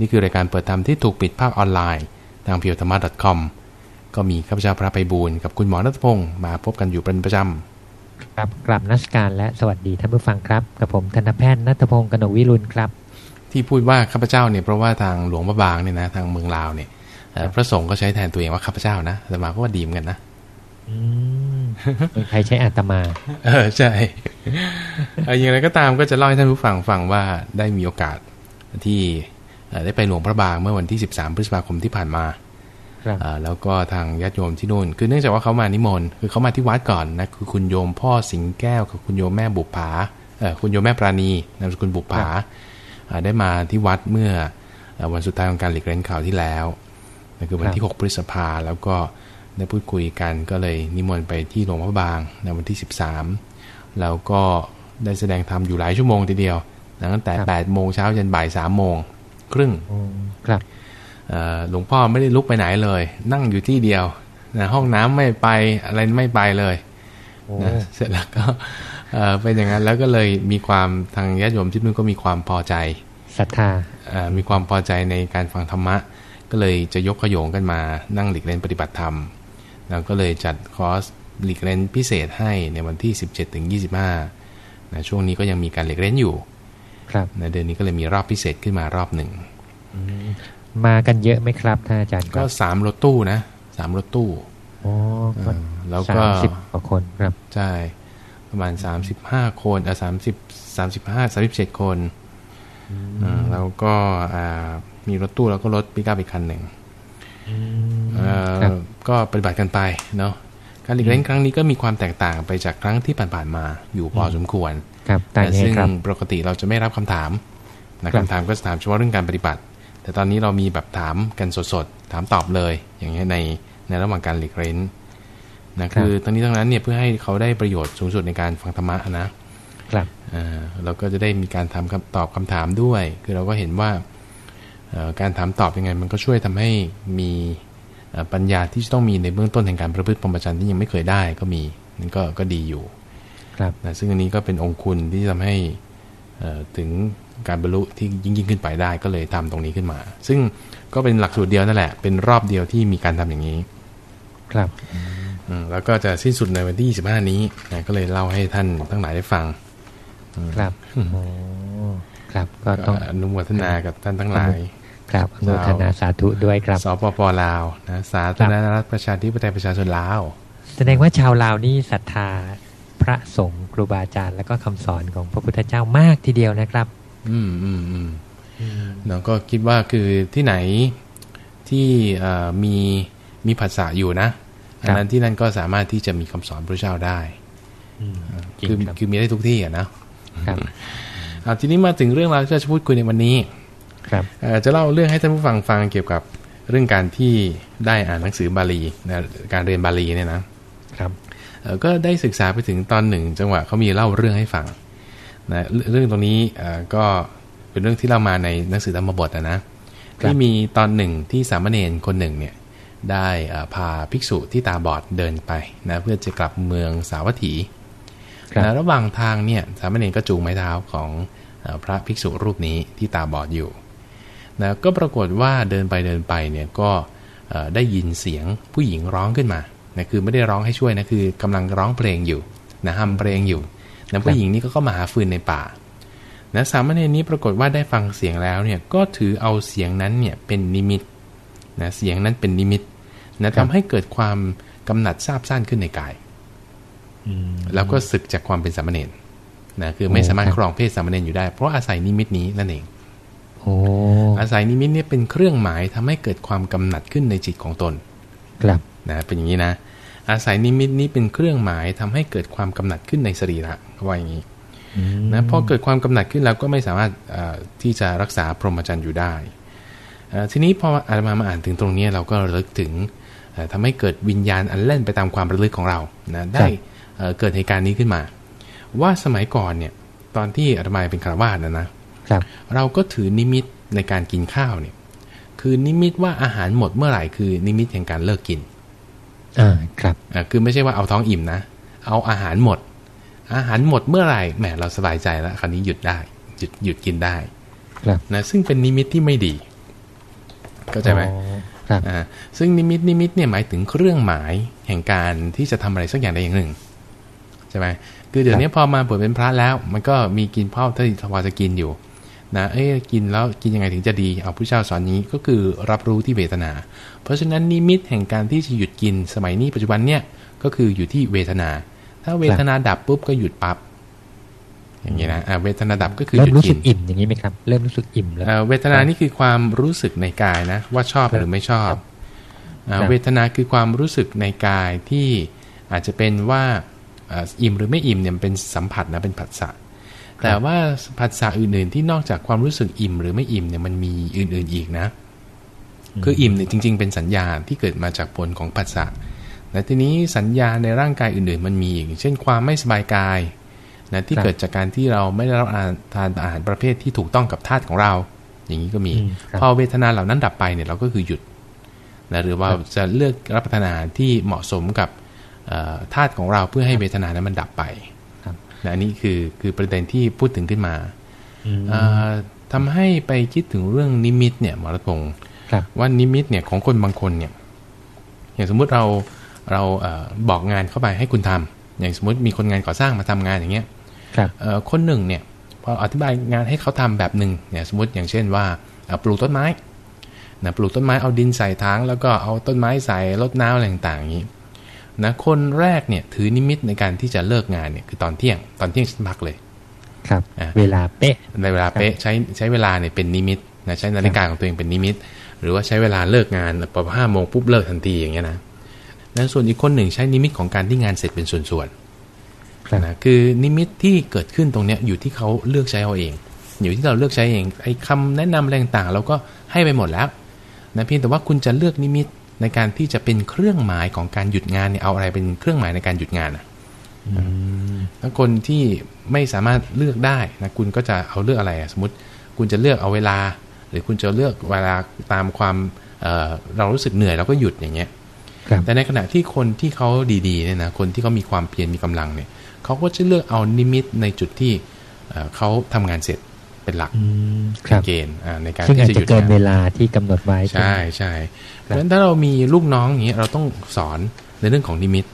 นี่คือรายการเปิดธรรมที่ถูกปิดภาคออนไลน์ ทางเพียวธรรมะ .com ก็มีข้าพเจ้าพระไปบูลกับคุณหมอรัตพงศ์มาพบกันอยู่เป็นประจำครับกลับนักการและสวัสดีท่านผู้ฟังครับ กับผมธนแพทย์นัทพงศ์กนกวิรุณครับ ที่พูดว่าข้าพเจ้าเนี่ยเพราะว่าทางหลวงพระบางเนี่ยนะทางเมืองลาวเนี่ยพระสงฆ์ก็ใช้แทนตัวเองว่าข้าพเจ้านะแต่มาก็ว่าดีเหมือนกันนะใครใช้อาตมา เออใช่อย่างไรก็ตามก็จะเล่าให้ท่านผู้ฟังฟังว่าได้มีโอกาสที่ ได้ไปหลวงพระบางเมื่อวันที่ 13 พฤษภาคมที่ผ่านมาแล้วก็ทางญาติโยมที่นู่น คือเนื่องจากว่าเขามานิมนต์คือเขามาที่วัดก่อนนะคือคุณโยมพ่อสิงแก้วกับคุณโยมแม่บุปผาเออคุณโยมแม่ปราณีนามสกุลบุปผาได้มาที่วัดเมื่อวันสุดท้ายของการหลีกเล่นข่าวที่แล้วนั่นคือวันที่ 6 พฤษภาแล้วก็ได้พูดคุยกันก็เลยนิมนต์ไปที่หลวงพระบางในวันที่ 13 แล้วก็ได้แสดงธรรมอยู่หลายชั่วโมงทีเดียวตั้งแต่8โมงเช้าจนบ่าย3โมง ครึ่งครับหลวงพ่อไม่ได้ลุกไปไหนเลย นั่งอยู่ที่เดียวนะห้องน้ำไม่ไปอะไรไม่ไปเลยนะเสร็จแล้วก็เป็นอย่างนั้นแล้วก็เลยมีความทางญาติโยมที่นู่นก็มีความพอใจศรัทธามีความพอใจในการฟังธรรมะ ก็เลยจะยกขยงกันมานั่งหลีกเล่นปฏิบัติธรรมแล้วก็เลยจัดคอร์สหลีกเล่นพิเศษให้ในวันที่ 17ถึง25นะช่วงนี้ก็ยังมีการหลีกเล่นอยู่ ครับในเดือนนี้ก็เลยมีรอบพิเศษขึ้นมารอบหนึ่งมากันเยอะไหมครับท่านอาจารย์ก็สามรถตู้นะสามรถตู้โอ้แล้วก็สิบกว่าคนครับใช่ประมาณสามสิบห้าคนอะสามสิบสามสิบห้าสามสิบเจ็ดคนแล้วก็มีรถตู้แล้วก็รถปิกอัพอีกคันหนึ่งก็ปฏิบัติกันไปเนาะการหลีกเล่นครั้งนี้ก็มีความแตกต่างไปจากครั้งที่ผ่านๆมาอยู่พอสมควร ครับแต่ซึ่งปกติเราจะไม่รับคำถามนะคำถามก็จะถามเฉพาะเรื่องการปฏิบัติ แต่ตอนนี้เรามีแบบถามกันสดๆ ถามตอบเลย อย่างนี้ในในระหว่างการหลีกเล่นนะคือตอนนี้ทั้งนั้นเนี่ยเพื่อให้เขาได้ประโยชน์สูงสุดในการฟังธรรมะนะครับอ่าเราก็จะได้มีการทำคำตอบคำถามด้วย คือเราก็เห็นว่าการถามตอบยังไง มันก็ช่วยทำให้มีปัญญาที่จะต้องมีในเบื้องต้นแห่งการประพฤติพรหมจรรย์ที่ยังไม่เคยได้ก็มีนั่นก็ก็ดีอยู่ ครับนะซึ่งอันนี้ก็เป็นองคุณที่ทำให้ถึงการบรรลุที่ยิ่งยิ่งขึ้นไปได้ก็เลยทำตรงนี้ขึ้นมา ซึ่งก็เป็นหลักสูตรเดียวนั่นแหละ เป็นรอบเดียวที่มีการทำอย่างนี้ ครับแล้วก็จะสิ้นสุดในวันที่25นี้นะก็เลยเล่าให้ท่านทั้งหลายได้ฟัง ครับโอ้ครับ ก็ต้องอนุโมทนากับท่านทั้งหลาย ครับอนุโมทนาสาธุด้วยครับ สปปลาวนะสาธารณรัฐประชาธิปไตยประชาชนลาว แสดงว่าชาวลาวนี่ศรัทธาพ ระสงฆ์ครูบาอาจารย์ แล้วก็คำสอนของพระพุทธเจ้ามากทีเดียวนะครับ อืมอืมอืมเราก็คิดว่าคือที่ไหนที่มีมีภาษาอยู่นะอันนั้นที่นั่นก็สามารถที่จะมีคำสอนพระเจ้าได้คือคือมีได้ทุกที่อะนะครับเอาทีนี้มาถึงเรื่องราวที่จะพูดคุยในวันนี้ ครับจะเล่าเรื่องให้ท่านผู้ฟังฟังเกี่ยวกับเรื่องการที่ได้อ่านหนังสือบาลีนะการเรียนบาลีเนี่ยนะครับ ก็ได้ศึกษาไปถึงตอนหนึ่ง จังหวะเขามีเล่าเรื่องให้ฟังนะเรื่องตรงนี้ก็เป็นเรื่องที่เล่ามาในหนังสือธรรมบทนะที่มีตอนหนึ่งที่สามเณรคนหนึ่งเนี่ยได้พาภิกษุที่ตาบอดเดินไปนะเพื่อจะกลับเมืองสาวัตถีนะระหว่างทางเนี่ยสามเณรก็จูงไม้เท้าของพระภิกษุรูปนี้ที่ตาบอดอยู่นะก็ปรากฏว่าเดินไปเดินไปเนี่ยก็ได้ยินเสียงผู้หญิงร้องขึ้นมา นะคือไม่ได้ร้องให้ช่วยนะคือกำลังร้องเพลงอยู่นะฮัมเพลงอยู่นะผู้หญิงนี้ก็เข้ามาหาฟืนในป่านะสามเณรนี้ปรากฏว่าได้ฟังเสียงแล้วเนี่ยก็ถือเอาเสียงนั้นเนี่ยเป็นนิมิตนะเสียงนั้นเป็นนิมิตนะทำให้เกิดความกำหนัดซาบซ่านขึ้นในกายแล้วก็สึกจากความเป็นสามเณรนะคือไม่สามารถครองเพศสามเณรอยู่ได้ เพราะอาศัยนิมิตนี้นั่นเองอาศัยนิมิตนี้เป็นเครื่องหมายทำให้เกิดความกำหนัดขึ้นในจิตของตน ครับนะเป็นอย่างนี้นะ อาศัยนิมิตนี้เป็นเครื่องหมายทำให้เกิดความกำหนัดขึ้นในสรีระว่าอย่างนี้นะพอเกิดความกำหนัดขึ้นแล้วก็ไม่สามารถที่จะรักษาพรหมจรรย์อยู่ได้ ทีนี้พออาตมามาอ่านถึงตรงนี้เราก็ระลึกถึงทำให้เกิดวิญญาณอันเล่นไปตามความระลึกของเรานะได้เกิดเหตุการณ์นี้ขึ้นมา ว่าสมัยก่อนเนี่ยตอนที่อาตมาเป็นคารวาสนะนะเราก็ถือนิมิตในการกินข้าวเนี่ย คือนิมิตว่าอาหารหมดเมื่อไหร่คือนิมิตแห่งการเลิกกิน อ่าครับอ่าคือไม่ใช่ว่าเอาท้องอิ่มนะ เอาอาหารหมด อาหารหมดเมื่อไหร่แหมเราสบายใจแล้วคราวนี้หยุดได้หยุดหยุดกินได้ ครับนะซึ่งเป็นนิมิตที่ไม่ดีเข้าใจไหมอ๋อครับอ่าซึ่งนิมิตนิมิตเนี่ยหมายถึงเครื่องหมายแห่งการที่จะทำอะไรสักอย่างใดอย่างหนึ่งใช่ไหมคือเดี๋ยวนี้พอมาบวชเป็นพระแล้ว มันก็มีกินเผ่าที่พอจะกินอยู่ นะเอ้ยกินแล้วกินยังไงถึงจะดีเอาผู้เจ้าสอนนี้ก็คือรับรู้ที่เวทนา เพราะฉะนั้นนิมิตแห่งการที่จะหยุดกินสมัยนี้ปัจจุบันเนี่ยก็คืออยู่ที่เวทนา ถ้าเวทนาดับปุ๊บก็หยุดปั๊บอย่างนี้นะอ่าเวทนาดับก็คือหเริ่มยุดรู้กิสึนกอิ่มอย่างนี้ไหมครับ เริ่มรู้สึกอิ่มแล้วเอ่อเวทนานี่คือความรู้สึกในกายนะ ว่าชอบหรือไม่ชอบอ่าครับเวทนาคือความรู้สึกในกายที่อาจจะเป็นว่าเอ่ออิ่มหรือไม่อิ่มเนี่ยมันเป็นสัมผัสนะเป็นผัสสะ แต่ว่าผัสสะอื่นๆที่นอกจากความรู้สึกอิ่มหรือไม่อิ่มเนี่ยมันมีอื่นๆอีกนะ คืออิ่มเนี่ยจริง ๆ เป็นสัญญาณที่เกิดมาจากผลของผัสสะและทีนี้สัญญาในร่างกายอื่นๆ มันมีอีก เช่นความไม่สบายกายนะที่ครับเกิดจากการที่เราไม่ได้รับอาหารทานอาหารประเภทที่ถูกต้องกับธาตุของเรา อย่างนี้ก็มีอืมครับพอเวทนาเหล่านั้นดับไปเนี่ยเราก็คือหยุดนะหรือว่าครับจะเลือกรับประทานอาหารที่เหมาะสมกับเอ่อธาตุของเราเพื่อให้เวทนานั้นมันดับไปครับ นะอันนี้คือคือประเด็นที่พูดถึงขึ้นมาอืมเอ่อทำให้ไปคิดถึงเรื่องนิมิตเนี่ยหมอรัตพงศ์ครับว่านิมิตเนี่ยของคนบางคนเนี่ย อย่างสมมุติเราเราเออบอกงานเข้าไปให้คุณทำอย่างสมมติมีคนงานก่อสร้างมาทำงานอย่างเงี้ยครับเอ่อคนหนึ่งเนี่ยพออธิบายงานให้เขาทำแบบหนึ่งเนี่ยสมมติอย่างเช่นว่าเอ่อปลูกต้นไม้นะปลูกต้นไม้เอาดินใส่ถังแล้วก็เอาต้นไม้ใส่รดน้ำอะไรต่างๆอย่างนี้ นะคนแรกเนี่ยถือนิมิตในการที่จะเลิกงานเนี่ยคือตอนเที่ยงตอนเที่ยงฉันพักเลย ครับอะเวลาเป๊ะในเวลาเป๊ะใช้ใช้เวลาเนี่ยเป็นนิมิตนะใช้นาฬิกาของตัวเองเป็นนิมิต หรือว่าใช้เวลาเลิกงานพอห้าโมงปุ๊บเลิกทันทีอย่างเงี้ยนะแล้วส่วนอีกคนหนึ่งใช้นิมิตของการที่งานเสร็จเป็นส่วนครับๆนะคือนิมิตที่เกิดขึ้นตรงเนี้ยอยู่ที่เขาเลือกใช้เอาเอง อยู่ที่เราเลือกใช้เองไอ้คำแนะนำอะไรต่างๆเราก็ให้ไปหมดแล้วนะเพียงแต่ว่าคุณจะเลือกนิมิต ในการที่จะเป็นเครื่องหมายของการหยุดงานเนี่ยเอาอะไรเป็นเครื่องหมายในการหยุดงานอะอืมถ้าคนที่ไม่สามารถเลือกได้นะคุณก็จะเอาเลือกอะไรอะสมมติคุณจะเลือกเอาเวลา หรือคุณจะเลือกเวลาตามความเอ่อเรารู้สึกเหนื่อยเราก็หยุดอย่างเงี้ยครับแต่ในขณะที่คนที่เขาดีๆเนี่ยนะคนที่เขามีความเพียรมีกำลังเนี่ยเขาก็จะเลือกเอานิมิตในจุดที่เอ่อเขาทำงานเสร็จ เป็นหลักอืมคเป็รันบเกณฑ์อ่าในการซึ่งที่อาจจะหจะยุดเกินงานเวลาที่กำหนดไว้ใช่ใช่เพราะฉะนั้นถ้าเรามีลูกน้องอย่างเงี้ยเราต้องสอนในเรื่องของนิมิต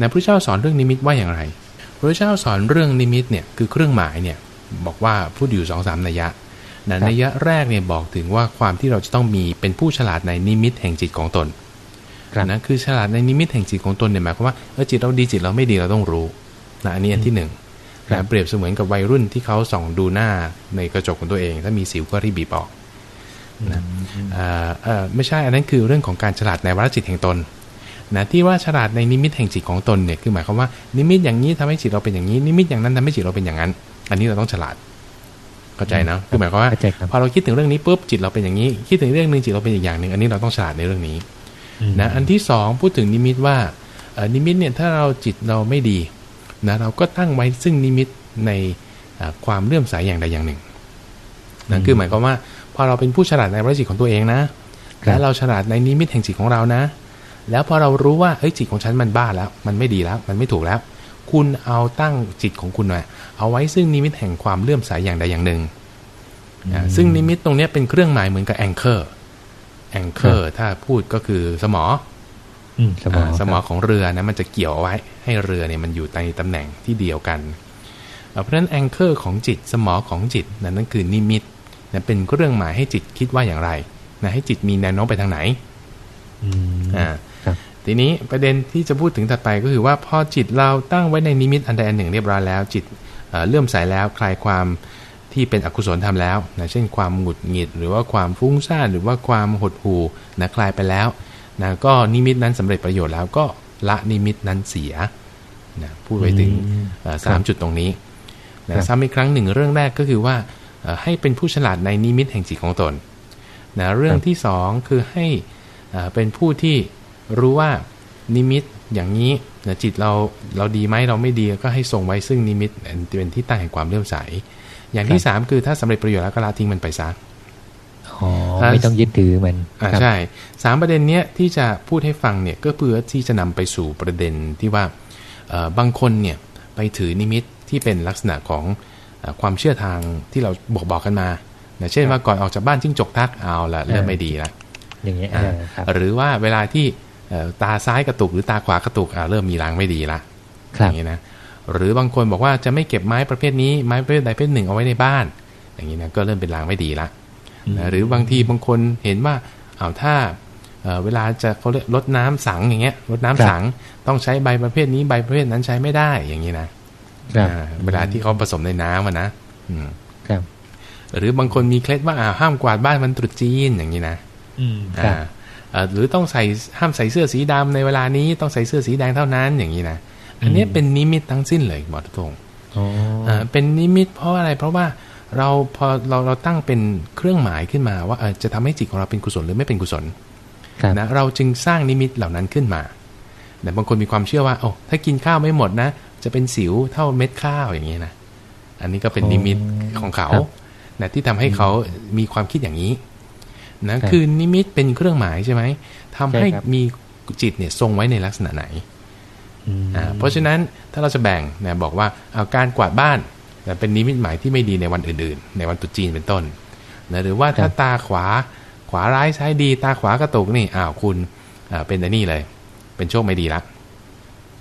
นะพระเจ้าสอนเรื่องนิมิตว่าอย่างไรพระเจ้าสอนเรื่องนิมิตเนี่ยคือเครื่องหมายเนี่ยบอกว่าพูดอยู่สองสามนัยยะนะนัยยะแรกเนี่ยบอกถึงว่าความที่เราจะต้องมีเป็นผู้ฉลาดในนิมิตแห่งจิตของตนครับนะคือฉลาดในนิมิตแห่งจิตของตนเนี่ยหมายความว่าเออจิตเราดีจิตเราไม่ดีเราต้องรู้นะอันนี้อันที่หนึ่งครับ นะเปรียบเสมือนกับวัยรุ่นที่เขาส่องดูหน้าในกระจกของตัวเอง ถ้ามีสิวก็รีบบีบออกนะเอ่อเอ่อไม่ใช่อันนั้นคือเรื่องของการฉลาดในวรจิตแห่งตนนะที่ว่าฉลาดในนิมิตแห่งจิตของตนเนี่ยคือหมายความว่านิมิตอย่างนี้ทำให้จิตเราเป็นอย่างนี้นิมิตอย่างนั้นทำให้จิตเราเป็นอย่างนั้น อันนี้เราต้องฉลาดเข้าใจนะคือหมายความว่าเข้าใจครับพอเราคิดถึงเรื่องนี้ปุ๊บจิตเราเป็นอย่างนี้ คิดถึงเรื่องหนึ่งจิตเราเป็นอีกอย่างหนึ่งอันนี้เราต้องฉลาดในเรื่องนี้มนะอันที่สองพูดถึงนิมิตว่าเอ่อนิมิตเนี่ยถ้าเราจิตเราไม่ดี นะเราก็ตั้งไว้ซึ่งนิมิตในเอ่อความเลื่อมใสอย่างใดอย่างหนึ่งนะคือหมายความว่าพอเราเป็นผู้ฉลาดในวาระจิตของตัวเองนะ และเราฉลาดในนิมิตแห่งจิตของเรานะ แล้วพอเรารู้ว่าเอ้ยจิตของฉันมันบ้าแล้ว มันไม่ดีแล้ว มันไม่ถูกแล้ว คุณเอาตั้งจิตของคุณไว้เอาไว้ซึ่งนิมิตแห่งความเลื่อมใสอย่างใดอย่างหนึ่งอ่าซึ่งนิมิตตรงเนี้ยเป็นเครื่องหมายเหมือนกับ anchor anchor ถ้าพูดก็คือสมออืม สมองอ่าสมอครับของเรือนะมันจะเกี่ยวเอาไว้ให้เรือเนี่ยมันอยู่ในตำแหน่งที่เดียวกันอ่าเพราะฉะนั้น anchor ของจิตสมอของจิตนั่นนั่นคือนิมิตนะเป็นเครื่องหมายให้จิตคิดว่าอย่างไรนะให้จิตมีแนวโน้มไปทางไหนอืมอ่าครับทีนี้ประเด็นที่จะพูดถึงถัดไปก็คือว่าพอจิตเราตั้งไว้ในนิมิตอันใดอันหนึ่งเรียบร้อยแล้ว จิตเอ่อเลื่อมใสแล้วคลายความที่เป็นอกุศลทำแล้วนะเช่นความหงุดหงิด หรือว่าความฟุ้งซ่านหรือว่าความหดหู่นะคลายไปแล้ว นะก็นิมิตนั้นสำเร็จประโยชน์แล้วก็ละนิมิตนั้นเสียนะพูดไว้ถึงอืมเอ่อสามจุดตรงนี้ครันะบซ้ำอีกครั้งหนึ่งเรื่องแรกก็คือว่าเอ่อให้เป็นผู้ฉลาดในนิมิตแห่งจิตของตนนะเรื่องที่สองคือให้เอ่อเป็นผู้ที่รู้ว่านิมิตอย่างนี้นะจิตเราเราดีไหมเราไม่ดีก็ให้ส่งไว้ซึ่งนิมิตเป็นที่ตั้งแห่งความเลื่อมใส อย่างที่สามคือถ้าสำเร็จประโยชน์แล้วก็ละทิ้งมันไปซะอ๋อ ไม่ต้องยึดถือมันอ่าครับใช่สามประเด็นเนี้ยที่จะพูดให้ฟังเนี่ยก็เพื่อที่จะนำไปสู่ประเด็นที่ว่าเอ่อบางคนเนี่ยไปถือนิมิตที่เป็นลักษณะของเออความเชื่อทางที่เราบอกบอกกันมานะเช่นว่าก่อนออกจากบ้านจิ้งจกทักเอาละเริ่มไม่ดีละอย่างเงี้ยอ่าเออครับหรือว่าเวลาที่เอ่อตาซ้ายกระตุกหรือตาขวากระตุกอ่าเริ่มมีลางไม่ดีละคอรับย่างนี้นะหรือบางคนบอกว่าจะไม่เก็บไม้ประเภทนี้ไม้ประเภทใดประเภทหนึ่งเอาไว้ในบ้าน อย่างนี้นะก็เริ่มเป็นลางไม่ดีละ นะหรือบางทีบางคนเห็นว่าเอาวถ้าเอ่อเวลาจะเขาเรียกลดน้ำสังอย่างเงี้ยลดน้ำสังต้องใช้ใบประเภทนี้ใบประเภทนั้นใช้ไม่ได้อย่างนี้นะครับอ่าเวลาที่เขาผสมในน้ำอะนะอืมครับ หรือบางคนมีเคล็ดว่าอ่าห้ามกวาดบ้านวันตรุษจีนอย่างนี้นะอืมครัอ่าบเอ่อหรือต้องใส่ห้ามใส่เสื้อสีดำในเวลานี้ต้องใส่เสื้อสีแดงเท่านั้นอย่างนี้นะอันเนี้ยเป็นนิมิตทั้งสิ้นเลยหมอทุกทงอ๋ออ่าเป็นนิมิตเพราะอะไรเพราะว่า เราพอเราเราตั้งเป็นเครื่องหมายขึ้นมา ว่าเออจะทำให้จิตของเราเป็นกุศลหรือไม่เป็นกุศลครับนะเราจึงสร้างนิมิตเหล่านั้นขึ้นมาแต่บางคนมีความเชื่อว่าโอ้ถ้ากินข้าวไม่หมดนะ จะเป็นสิวเท่าเม็ดข้าวอย่างนี้นะอันนี้ก็เป็นนิมิตของเขานะที่ทำให้เขามีความคิดอย่างนี้นะคือนิมิตเป็นเครื่องหมายใช่ไหมทำให้มีจิตเนี่ยทรงไว้ในลักษณะไหนอืมอ่าเพราะฉะนั้นถ้าเราจะแบ่งนะบอกว่าเอาการกวาดบ้านนะ เป็นนิมิตหมายที่ไม่ดีในวันอื่นๆ ในวันตรุษจีนเป็นต้นนะหรือว่าถ้าตาขวาขวาร้ายซ้ายดี ตาขวากระตุกนี่อ้าวคุณอ่าเป็นไอ้นี่เลย เป็นโชคไม่ดีละ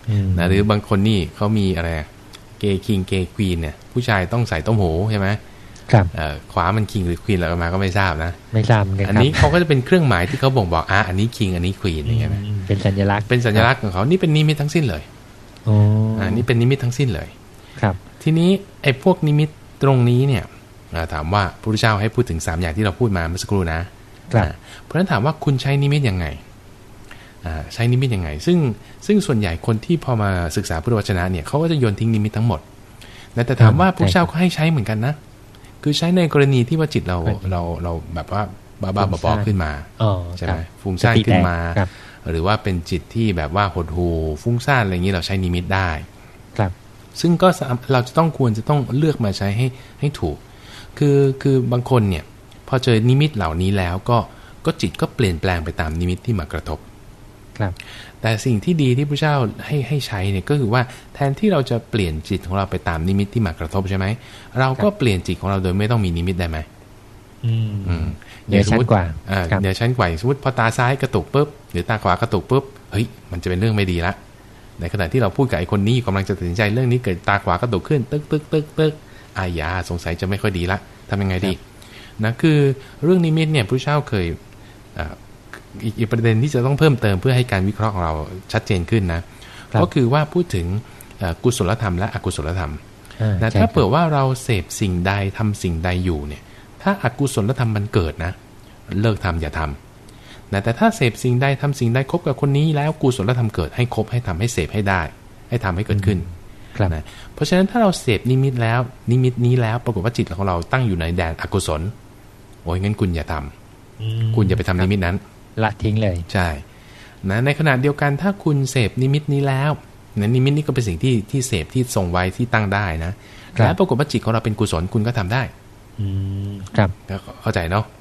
อืมนะหรือบางคนนี่เขามีอะไรเกย์คิงเกย์ควีนเนี่ย ผู้ชายต้องใส่ต้มหูใช่ไหมครับเอ่อขวามันคิงหรือควีนอะไรมาก็ไม่ทราบนะ ไม่ทราบเหมือนกันอันครับนี้เขาก็จะเป็นเครื่องหมายที่เขาบ่งบอกอะอันนี้คิงอันนี้ควีนอย่างเงี้ยนะอืมเป็นสัญลักษณ์เป็นสัญลักษณ์ของเขานี่เป็นนิมิตทั้งสิ้นเลยอ๋อออ่านี่เป็นนิมิตทั้งสิ้นเลย ครับ ทีนี้ไอ้พวกนิมิตตรงนี้เนี่ยอ่าถามว่าพระพุทธเจ้าให้พูดถึง3อย่างที่เราพูดมาเมื่อสักครู่นะครับอ่าเพราะฉะนั้นถามว่าคุณใช้นิมิตยังไงอ่าใช้นิมิตยังไง ซึ่งซึ่งส่วนใหญ่คนที่พอมาศึกษาพุทธวจนะเนี่ยเขาก็จะโยนทิ้งนิมิตทั้งหมดนะแต่ถามว่าพระพุทธเจ้าก็ให้ใช้เหมือนกันนะ คือใช้ในกรณีที่ว่าจิตเราเราเราแบบว่าบ้าบ้าๆบอๆขึ้นมาอ๋อใช่คไหรัมบฟุ้งซ่านสติขึ้นมาแตกครับหรือว่าเป็นจิตที่แบบว่าหดหูฟุ้งซ่านอะไรอย่างนี้เราใช้นิมิตได้ ครับ ซึ่งก็สามเราจะต้องควรจะต้องเลือกมาใช้ให้ให้ถูก คือคือบางคนเนี่ยพอเจอนิมิตเหล่านี้แล้วก็ก็จิตก็เปลี่ยนแปลงไปตามนิมิตที่มากระทบครับแต่สิ่งที่ดีที่พระเจ้าให้ให้ใช้เนี่ยก็คือว่าแทนที่เราจะเปลี่ยนจิตของเราไปตามนิมิตที่มากระทบใช่ไหมเราก็เปลี่ยนจิตของเราโดยไม่ต้องมีนิมิตได้ไหมอืมอืมเหนือชั้นกว่าอ่าครับเหนือชั้นกว่าสมมติพอตาซ้ายกระตุกปุ๊บหรือตาขวากระตุกปุ๊บเฮ้ยมันจะเป็นเรื่องไม่ดีละ ในขณะที่เราพูดกับไอ้คนนี้อยู่กำลังจะตัดสินใจเรื่องนี้เกิดตาขวากระตุกขึ้น ตึกตึกตึกตึกอายาสงสัยจะไม่ค่อยดีละทำยังไงดีนะคือเรื่องนิมิตเนี่ยพระเจ้าเคยอ่าอีกอีกประเด็นที่จะต้องเพิ่มเติมเพื่อให้การวิเคราะห์ของเราชัดเจนขึ้นนะก็คือว่าพูดถึงเอ่อกุศลธรรมและอกุศลธรรมอ่านะใช่ถ้าครับเผื่อว่าเราเสพสิ่งใดทำสิ่งใดอยู่เนี่ย ถ้าอากุศลธรรมมันเกิดนะ เลิกทำอย่าทำ นะแต่ถ้าเสพสิ่งใดทำสิ่งใดคบกับคนนี้แล้วกุศลธรรมเกิดให้คบให้ทำให้เสพให้ได้ ให้ทำให้เกิดขึ้นครับนะเพราะฉะนั้นถ้าเราเสพนิมิตแล้ว นิมิตนี้แล้วปรากฏว่าจิตของเราตั้งอยู่ในแดนอกุศลโอ้ยงั้นคุณอย่าทำอืมคุณอย่าไปทำนิมิตนั้น ละทิ้งเลยใช่นะในขณะเดียวกันถ้าคุณเสพนิมิตนี้แล้วนะนิมิตนี้ก็เป็นสิ่งที่ที่เสพที่ทรงไว้ที่ตั้งได้นะครับแล้วปรากฏว่าจิตของเราเป็นกุศลคุณก็ทำได้ อืมครับเข้าใจเนาะเข้าใจ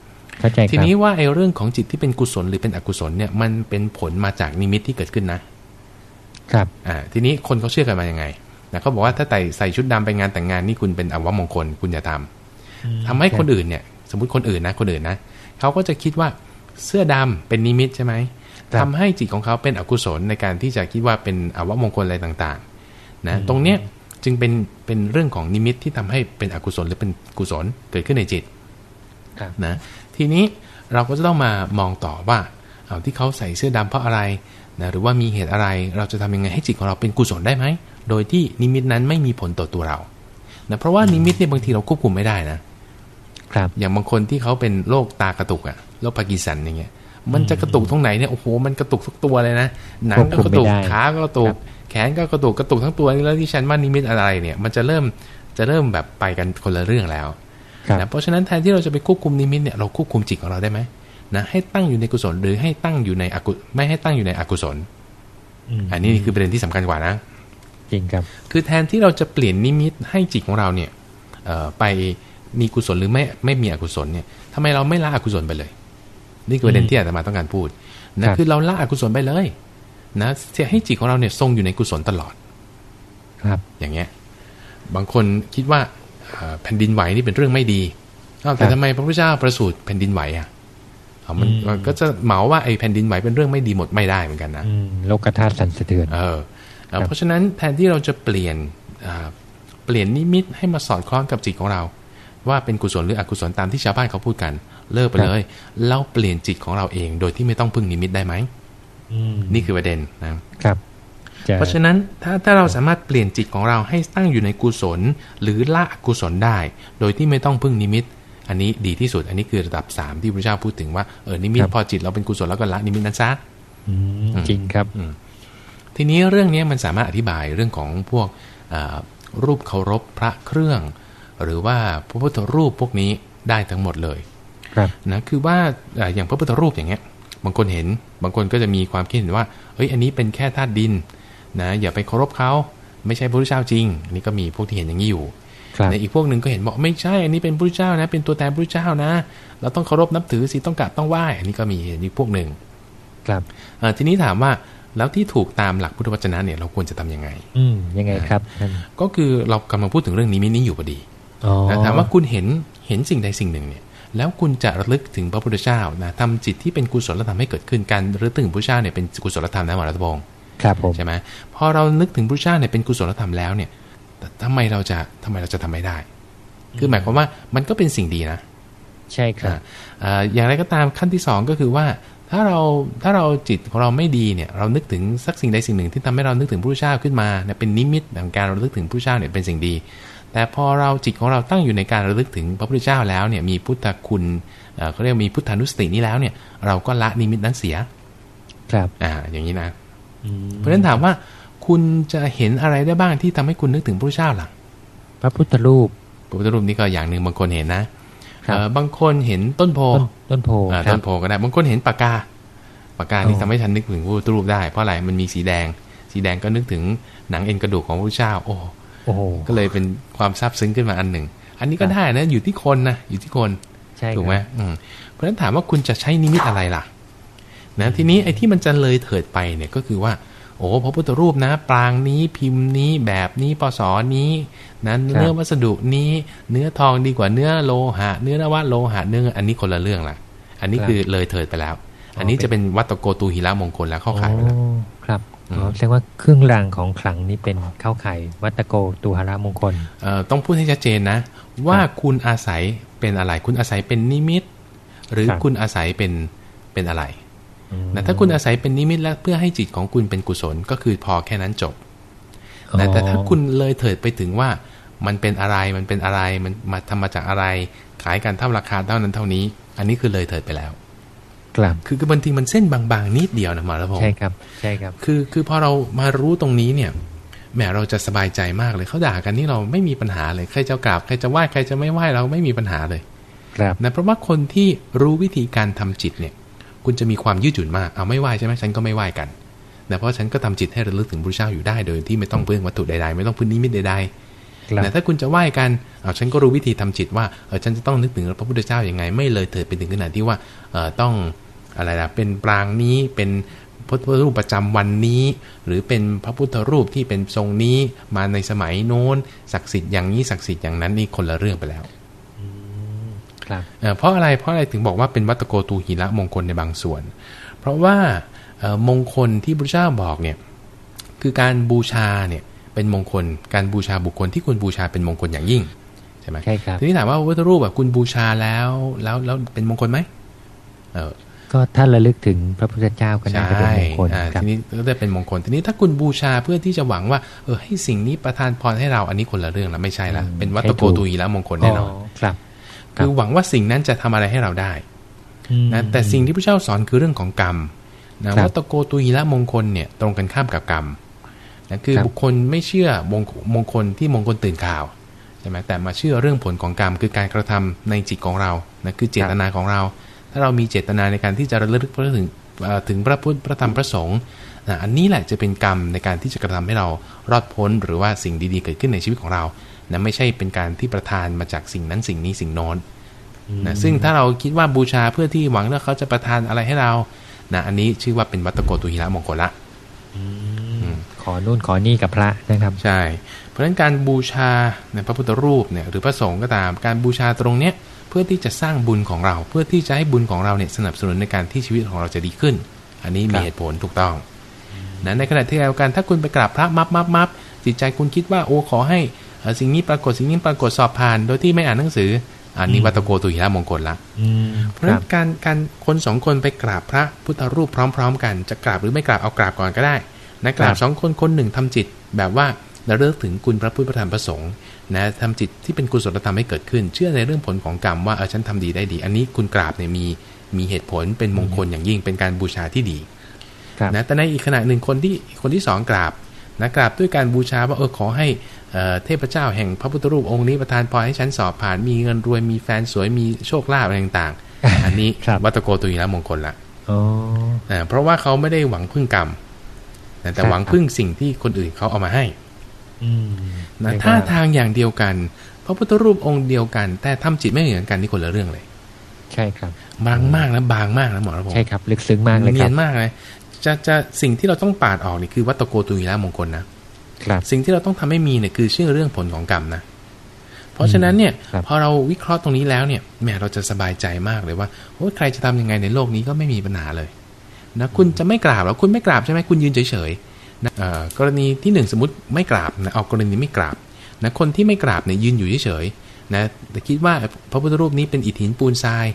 ทีครับนี้ว่าไอ้เรื่องของจิตที่เป็นกุศลหรือเป็นอกุศลเนี่ยมันเป็นผลมาจากนิมิตที่เกิดขึ้นนะ ครับอ่าทีนี้คนเขาเชื่อกันมายังไงนะเขาบอกว่าถ้าใส่ใส่ชุดดำไปงานแต่งงานนี่คุณเป็นอวมงคลคุณอย่าทำทำให้คนอื่นเนี่ย สมมติคนอื่นนะคนอื่นนะเขาก็จะคิดว่าเสื้อดำเป็นนิมิตใช่ไหมครับทำให้จิตของเขาเป็นอกุศลในการที่จะคิดว่าเป็นอวมงคลอะไรต่างๆ นะ ตรงเนี้ยจึงเป็นเป็นเรื่องของนิมิตที่ทำให้เป็นอกุศลหรือเป็นกุศลเกิดขึ้นในจิตครับนะ ทีนี้เราก็จะต้องมามองต่อว่าเอาที่เขาใส่เสื้อดำเพราะอะไรนะหรือว่ามีเหตุอะไรเราจะทำยังไงให้จิตของเราเป็นกุศลได้ไหม โดยที่นิมิตนั้นไม่มีผลต่อตัวเรานะเพราะว่านิมิตเนี่ยบางทีเราควบคุมไม่ได้นะครับอย่างบางคนที่เขาเป็นโรคตากระตุกอะโรคพาร์กินสันอย่างเงี้ยมันจะกระตุกตรงไหนเนี่ยโอ้โหมันกระตุกทุกตัวเลยนะหนังก็กระตุกควบคุมไม่ได้ขาก็กระตุกแขนก็กระตุกกระตุกทั้งตัวแล้วที่ฉันว่านิมิตอะไรเนี่ย มันจะเริ่มจะเริ่มแบบไปกันคนละเรื่องแล้วครับ นะเพราะฉะนั้นแทนที่เราจะไปควบคุมนิมิตเนี่ยเราควบคุมจิตของเราได้ไหมนะให้ตั้งอยู่ในกุศลหรือให้ตั้งอยู่ในอกุไม่ให้ตั้งอยู่ในอกุศลมอันนี้คือประเด็นที่สำคัญกว่านะจริงครับ คือแทนที่เราจะเปลี่ยนนิมิตให้จิตของเราเนี่ยเอ่อไปมีกุศลหรือไม่ไม่มีอกุศลเนี่ยทำไมเราไม่ละอกุศลไปเลย นี่คือประเด็นที่อาตมาต้องการพูดนะครับคือเราละอกุศลไปเลย นะจะให้จิตของเราเนี่ยทรงอยู่ในกุศลตลอด ครับ อย่างเงี้ย บางคนคิดว่าเอ่อ แผ่นดินไหวนี่เป็นเรื่องไม่ดีอ้าวแต่ครับทำไมพระพุทธเจ้าประสูติแผ่นดินไหวอะเอามันอืมมันก็จะเหมาว่าไอ้แผ่นดินไหวเป็นเรื่องไม่ดีหมดไม่ได้เหมือนกันนะอืมโลกธาตุสั่นสะเทือนเออเอ่อครับเพราะฉะนั้นแทนที่เราจะเปลี่ยนอ่าเปลี่ยนนิมิตให้มาสอดคล้องกับจิตของเรา ว่าเป็นกุศลหรืออกุศลตามที่ชาวบ้านเขาพูดกัน เลิกไปเลยเราเปลี่ยนจิตของเราเอง โดยที่ไม่ต้องพึ่งนิมิตได้ไหมอืมนี่คือประเด็นนะครับจะ เพราะฉะนั้นถ้าถ้าเราสามารถเปลี่ยนจิตของเราให้ตั้งอยู่ในกุศล หรือละอกุศลได้ โดยที่ไม่ต้องพึ่งนิมิต อันนี้ดีที่สุด อันนี้คือระดับสามที่พระเจ้าพูดถึงว่าเออนิมิตพอจิตเราเป็นกุศลแล้วก็ละนิมิตนั้นซะอืมจริงครับทีนี้เรื่องนี้มันสามารถอธิบายเรื่องของพวกอ่ารูปเคารพพระเครื่อง หรือว่าพระพุทธรูปพวกนี้ได้ทั้งหมดเลยครับนะคือว่าอ่าอย่างพระพุทธรูปอย่างเงี้ย บางคนเห็นบางคนก็จะมีความคิดเห็นว่าเฮ้ยอันนี้เป็นแค่ธาตุดิน นะอย่าไปเคารพเขาไม่ใช่พระพุทธเจ้าจริงอันนี้ก็มีพวกที่เห็นอย่างนี้อยู่ครับในอีกพวกหนึ่งก็เห็นบอกไม่ใช่ อันนี้เป็นพระพุทธเจ้านะ เป็นตัวแทนพระพุทธเจ้านะ เราต้องเคารพนับถือสิต้องกราบต้องไหว้ อันนี้ก็มีเห็นอีกพวกหนึ่งครับอ่าทีนี้ถามว่าแล้วที่ถูกตามหลักพุทธวจนะเนี่ยเราควรจะทำยังไง อืมยังไงครับท่านก็คือเรากำลังพูดถึงเรื่องนี้มิตนี้อยู่พอดีอ๋อนะถามว่าคุณเห็นเห็นสิ่งใดสิ่งหนึ่งเนี่ย แล้วคุณจะระลึกถึงพระพุทธเจ้านะทำจิตที่เป็นกุศลธรรมให้เกิดขึ้นการระลึกถึงพระพุทธเจ้าเนี่ยเป็นกุศลธรรมนะหมอรัตพงศ์ ครับผมใช่ไหมพอเรานึกถึงพระพุทธเจ้าเนี่ยเป็นกุศลธรรมแล้วเนี่ยแต่ทำไมเราจะทำไมเราจะทำไม่ได้ คือหมายความว่ามันก็เป็นสิ่งดีนะ ใช่ครับอ่าอ่าอย่างไรก็ตามขั้นที่สองก็คือว่าถ้าเราถ้าเราจิตของเราไม่ดีเนี่ย เรานึกถึงสักสิ่งใดสิ่งหนึ่งที่ทำให้เรานึกถึงพระพุทธเจ้าขึ้นมาเนี่ยเป็นนิมิตของการเราลึกถึงพระพุทธเจ้าเนี่ยเป็นสิ่งดี แต่พอเราจิตของเราตั้งอยู่ในการระลึกถึงพระพุทธเจ้าแล้วเนี่ยมีพุทธคุณเอ่อเขาเรียกมีพุทธานุสตินี้แล้วเนี่ย เราก็ละนิมิตนั้นเสีย ครับอ่าอย่างนี้นะอืม เพราะฉะนั้นถามว่าคุณจะเห็นอะไรได้บ้างที่ทำให้คุณนึกถึงพระพุทธเจ้าล่ะพระพุทธรูปพระพุทธรูปนี่ก็อย่างหนึ่งบางคนเห็นนะครับเอ่อบางคนเห็นต้นโพต้นต้นโพอ่าครัต้บนโพก็ได้บางคนเห็นปากกาปากกานี่อ๋อทำให้ฉันนึกถึงพระพุทธรูปได้เพราะอะไรมันมีสีแดง สีแดงก็นึกถึงหนังเอ็นกระดูกของพระพุทธเจ้า โอ้โอ้โหก็เลยเป็นความซาบซึ้งขึ้นมาอันหนึ่ง อันนี้ก็ได้นะอยู่ที่คนนะอยู่ที่คนใช่ครับถูกไหมอืมเพราะฉะนั้นถามว่าคุณจะใช้นิมิตอะไรล่ะ นะทีนี้ไอ้ที่มันจะเลยเถิดไปเนี่ยก็คือว่า โอ้พระพุทธรูปนะ ปรางนี้พิมพ์นี้แบบนี้ปศนี้นะเนื้อวัสดุนี้ เนื้อทองดีกว่าเนื้อโลหะ เนื้อนวะโลหะเนื้ออันนี้คนละเรื่องละอันนี้คือเลยเถิดไปแล้ว อันนี้จะเป็นวัตโกตูหิระมงคลแล้วเข้าขายไปแล้วโอ้ครับอืมอ๋อแสดงว่าเครื่องรางของขลังนี่เป็นเข้าข่ายวัตโกตุหรามงคลเอ่อต้องพูดให้ชัดเจนนะ ว่าคุณอาศัยเป็นอะไร คุณอาศัยเป็นนิมิต หรือครับคุณอาศัยเป็นเป็นอะไรอืม นะถ้าคุณอาศัยเป็นนิมิตแล้วเพื่อให้จิตของคุณเป็นกุศลก็คือพอแค่นั้นจบนะแต่ถ้าคุณเลยเถิดไปถึงว่ามันเป็นอะไรมันเป็นอะไรมันมาทำมาจากอะไร ขายกันเท่าราคาเท่านั้นเท่านี้ อันนี้คือเลยเถิดไปแล้วครับคือคือบางทีมันเส้นบางๆนิดเดียวนะหมอแล้วผมใช่ครับใช่ครับ คือคือพอเรามารู้ตรงนี้เนี่ยแหมเราจะสบายใจมากเลยเขาด่ากันนี่เราไม่มีปัญหาเลยใครจะกราบใครจะไหว้ใครจะไม่ไหว้เราไม่มีปัญหาเลย ครับนะเพราะว่าคนที่รู้วิธีการทำจิตเนี่ย คุณจะมีความยืดหยุ่นมาก เอาไม่ไหว้ใช่ไหมฉันก็ไม่ไหว้กันนะเพราะฉันก็ทำจิตให้ระลึกถึงพระเจ้าอยู่ได้โดยที่ไม่ต้องพึ่งวัตถุใดๆ ไม่ต้องพึ่งนิมิตใดครับๆนะถ้าคุณจะไหว้กันเอาฉันก็รู้วิธีทำจิตว่าเออฉันจะต้องนึกถึงพระพุทธเจ้าอย่างไง ไม่เลยเถิดไปถึงขนาดที่ว่าเออต้องอะไรนะเป็นปรางนี้เป็นพระพุทธรูปประจำวันนี้ หรือเป็นพระพุทธรูปที่เป็นทรงนี้มาในสมัยโน้นศักดิ์สิทธิ์อย่างนี้ศักดิ์สิทธิ์อย่างนั้นนี่คนละเรื่องไปแล้วครับ เอ่อเพราะอะไรเพราะอะไรถึงบอกว่าเป็นวัตโกตูหิระมงคลในบางส่วน เพราะว่าเอ่อมงคลที่พระเจ้าบอกเนี่ยคือการบูชาเนี่ยเป็นมงคลการบูชาบุคคลที่คุณบูชาเป็นมงคลอย่างยิ่งใช่ไหมใช่ครับทีนี้ถามว่าพระพุทธรูปแบบคุณบูชาแล้วแล้วแล้วเป็นมงคลไหมเออก็ถ้าระลึกถึงพระพุทธเจ้าก็น่าใช่จะเป็นมงคลอ่าครับทีนี้ก็จะเป็นมงคล ทีนี้ถ้าคุณบูชาเพื่อที่จะหวังว่า เออให้สิ่งนี้ประทานพรให้เราอันนี้คนละเรื่องละไม่ใช่ละอืมเป็นวัตโกตูหิระมงคลแน่นอนครับ คือหวังว่าสิ่งนั้นจะทำอะไรให้เราได้นะแต่สิ่งที่พระเจ้าสอนคือเรื่องของกรรมนะครับวัตโกตุหิระมงคลเนี่ยตรงกันข้ามกับกรรมนะคือครับบุคคลไม่เชื่อมงมงคลที่มงคลตื่นข่าวใช่ไหมแต่มาเชื่อเรื่องผลของกรรมคือการกระทำในจิตของเรานะคือเจตนาของเรา ถ้าเรามีเจตนาในการที่จะระลึกพระถึงเอ่อถึงพระพุทธพระธรรมพระสงฆ์นะอันนี้แหละจะเป็นกรรมในการที่จะกระทำให้เรารอดพ้นหรือว่าสิ่งดีๆ เกิดขึ้นในชีวิตของเรา นะไม่ใช่เป็นการที่ประทานมาจากสิ่งนั้นสิ่งนี้สิ่งโน้นนะซึ่งถ้าเราคิดว่าบูชาเพื่อที่หวังว่าเขาจะประทานอะไรให้เรานะอันนี้ชื่อว่าเป็นวัตโกตุหิระมงคลละขอนู่นขอนี่กับพระนะครับ ใช่ เพราะฉะนั้นการบูชาในพระพุทธรูปเนี่ยหรือพระสงฆ์ก็ตามการบูชาตรงเนี้ยเพื่อที่จะสร้างบุญของเรา เพื่อที่จะให้บุญของเราเนี่ยสนับสนุนในการที่ชีวิตของเราจะดีขึ้น อันนี้มีเหตุผลถูกต้องนะในขณะที่เดียวกันถ้าคุณไปกราบพระมับมับมับจิตใจคุณคิดว่าโอ้ขอให้ สิ่งนี้ปรากฏสิ่งนี้ปรากฏสอบผ่าน โดยที่ไม่อ่านหนังสือ อันนี้วัตโกตุหิระมงคลละเพราะฉะนั้นการการคนสองคนไปกราบพระพุทธรูปพร้อม ๆ กันจะกราบหรือไม่กราบเอากราบก่อนก็ได้นะกราบสองคนคนหนึ่งทำจิตแบบว่าระลึกถึงคุณพระพุทธธรรมประสงค์นะทำจิตที่เป็นกุศลธรรมให้เกิดขึ้น เชื่อในเรื่องผลของกรรมว่าเออฉันทำดีได้ดี อันนี้คุณกราบเนี่ยมีมีเหตุผลเป็นมงคลอย่างยิ่งเป็นการบูชาที่ดีนะแต่ในอีกขณะหนึ่งคนที่คนที่สองกราบนะกราบด้วยการบูชาว่าเออขอให้ เทพเจ้าแห่งพระพุทธรูปองค์นี้ประทานพรให้ฉันสอบผ่านมีเงินรวยมีแฟนสวยมีโชคลาภอะไรต่างๆ อันนี้วัตโกตุยละมงคลละเพราะว่าเขาไม่ได้หวังพึ่งกรรม แต่หวังพึ่งสิ่งที่คนอื่นเขาเอามาให้นะถ้าทางอย่างเดียวกัน พระพุทธรูปองค์เดียวกัน แต่ทำจิตไม่เหมือนกันนี่คนละเรื่องเลย ใช่ครับ บางมากนะบางมากนะหมอระบบใช่ครับลึกซึ้งมากเลยครับเนียนมากเลยจะจะสิ่งที่เราต้องปาดออกนี่คือวัตโกตุยละมงคลนะครับ สิ่งที่เราต้องทำให้มีเนี่ยคือชื่อเรื่องผลของกรรมนะเพราะฉะนั้นเนี่ยพอเราวิเคราะห์ตรงนี้แล้วเนี่ยแหมเราจะสบายใจมากเลยว่าโอ้ใครจะทำยังไงในโลกนี้ก็ไม่มีปัญหาเลยนะคุณจะไม่กราบแล้วคุณไม่กราบใช่ไหมคุณยืนเฉยๆนะกรณีที่หนึ่งสมมติไม่กราบนะเอากรณีไม่กราบนะคนที่ไม่กราบเนี่ยยืนอยู่เฉยๆนะแต่คิดว่าพระพุทธรูปนี้เป็นอิฐหินปูนทราย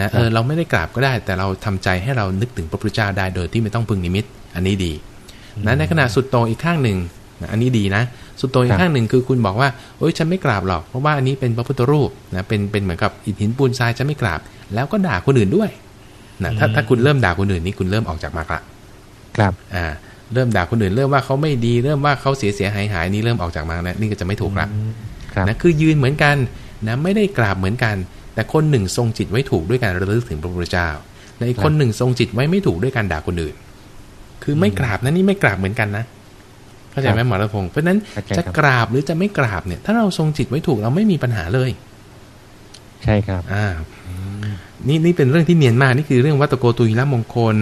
นะเออเราไม่ได้กราบก็ได้ แต่เราทำใจให้เรานึกถึงพระพุทธเจ้าได้โดยที่ไม่ต้องพึงนิมิต อันนี้ดีนะในขณะสุดโตอีกข้างหนึ่ง อันนี้ดีนะสุดโตอีกข้างหนึ่งคือคุณบอกว่าโอ้ยฉันไม่กราบหรอก เพราะว่าอันนี้เป็นพระพุทธรูปนะเป็นเป็นเหมือนกับอิฐหินปูนทรายฉันไม่กราบ แล้วก็ด่าคนอื่นด้วยนะถ้าถ้าคุณเริ่มด่าคนอื่นนี่คุณเริ่มออกจากมากละครับอ่าเริ่มด่าคนอื่นเริ่มว่าเขาไม่ดีเริ่มว่าเขาเสียเสียหายหายนี่เริ่มออกจากมาแล้วนี่ก็จะไม่ถูกละนะคือยืนเหมือนกันนะไม่ได้กราบเหมือนกัน แต่คนหนึ่งทรงจิตไว้ถูกด้วยการระลึกถึงพระพุทธเจ้าในคนหนึ่งทรงจิตไว้ไม่ถูกด้วยการด่าคนอื่น คือไม่กราบนะนี่ไม่กราบเหมือนกันนะ เข้าใจไหมหมอรัตพงศ์เพราะนั้นจะกราบหรือจะไม่กราบเนี่ย ถ้าเราทรงจิตไว้ถูกเราไม่มีปัญหาเลย ใช่ครับ อ่า นี่นี่เป็นเรื่องที่เนียนมากนี่คือเรื่องวัตโกตุยละมงคล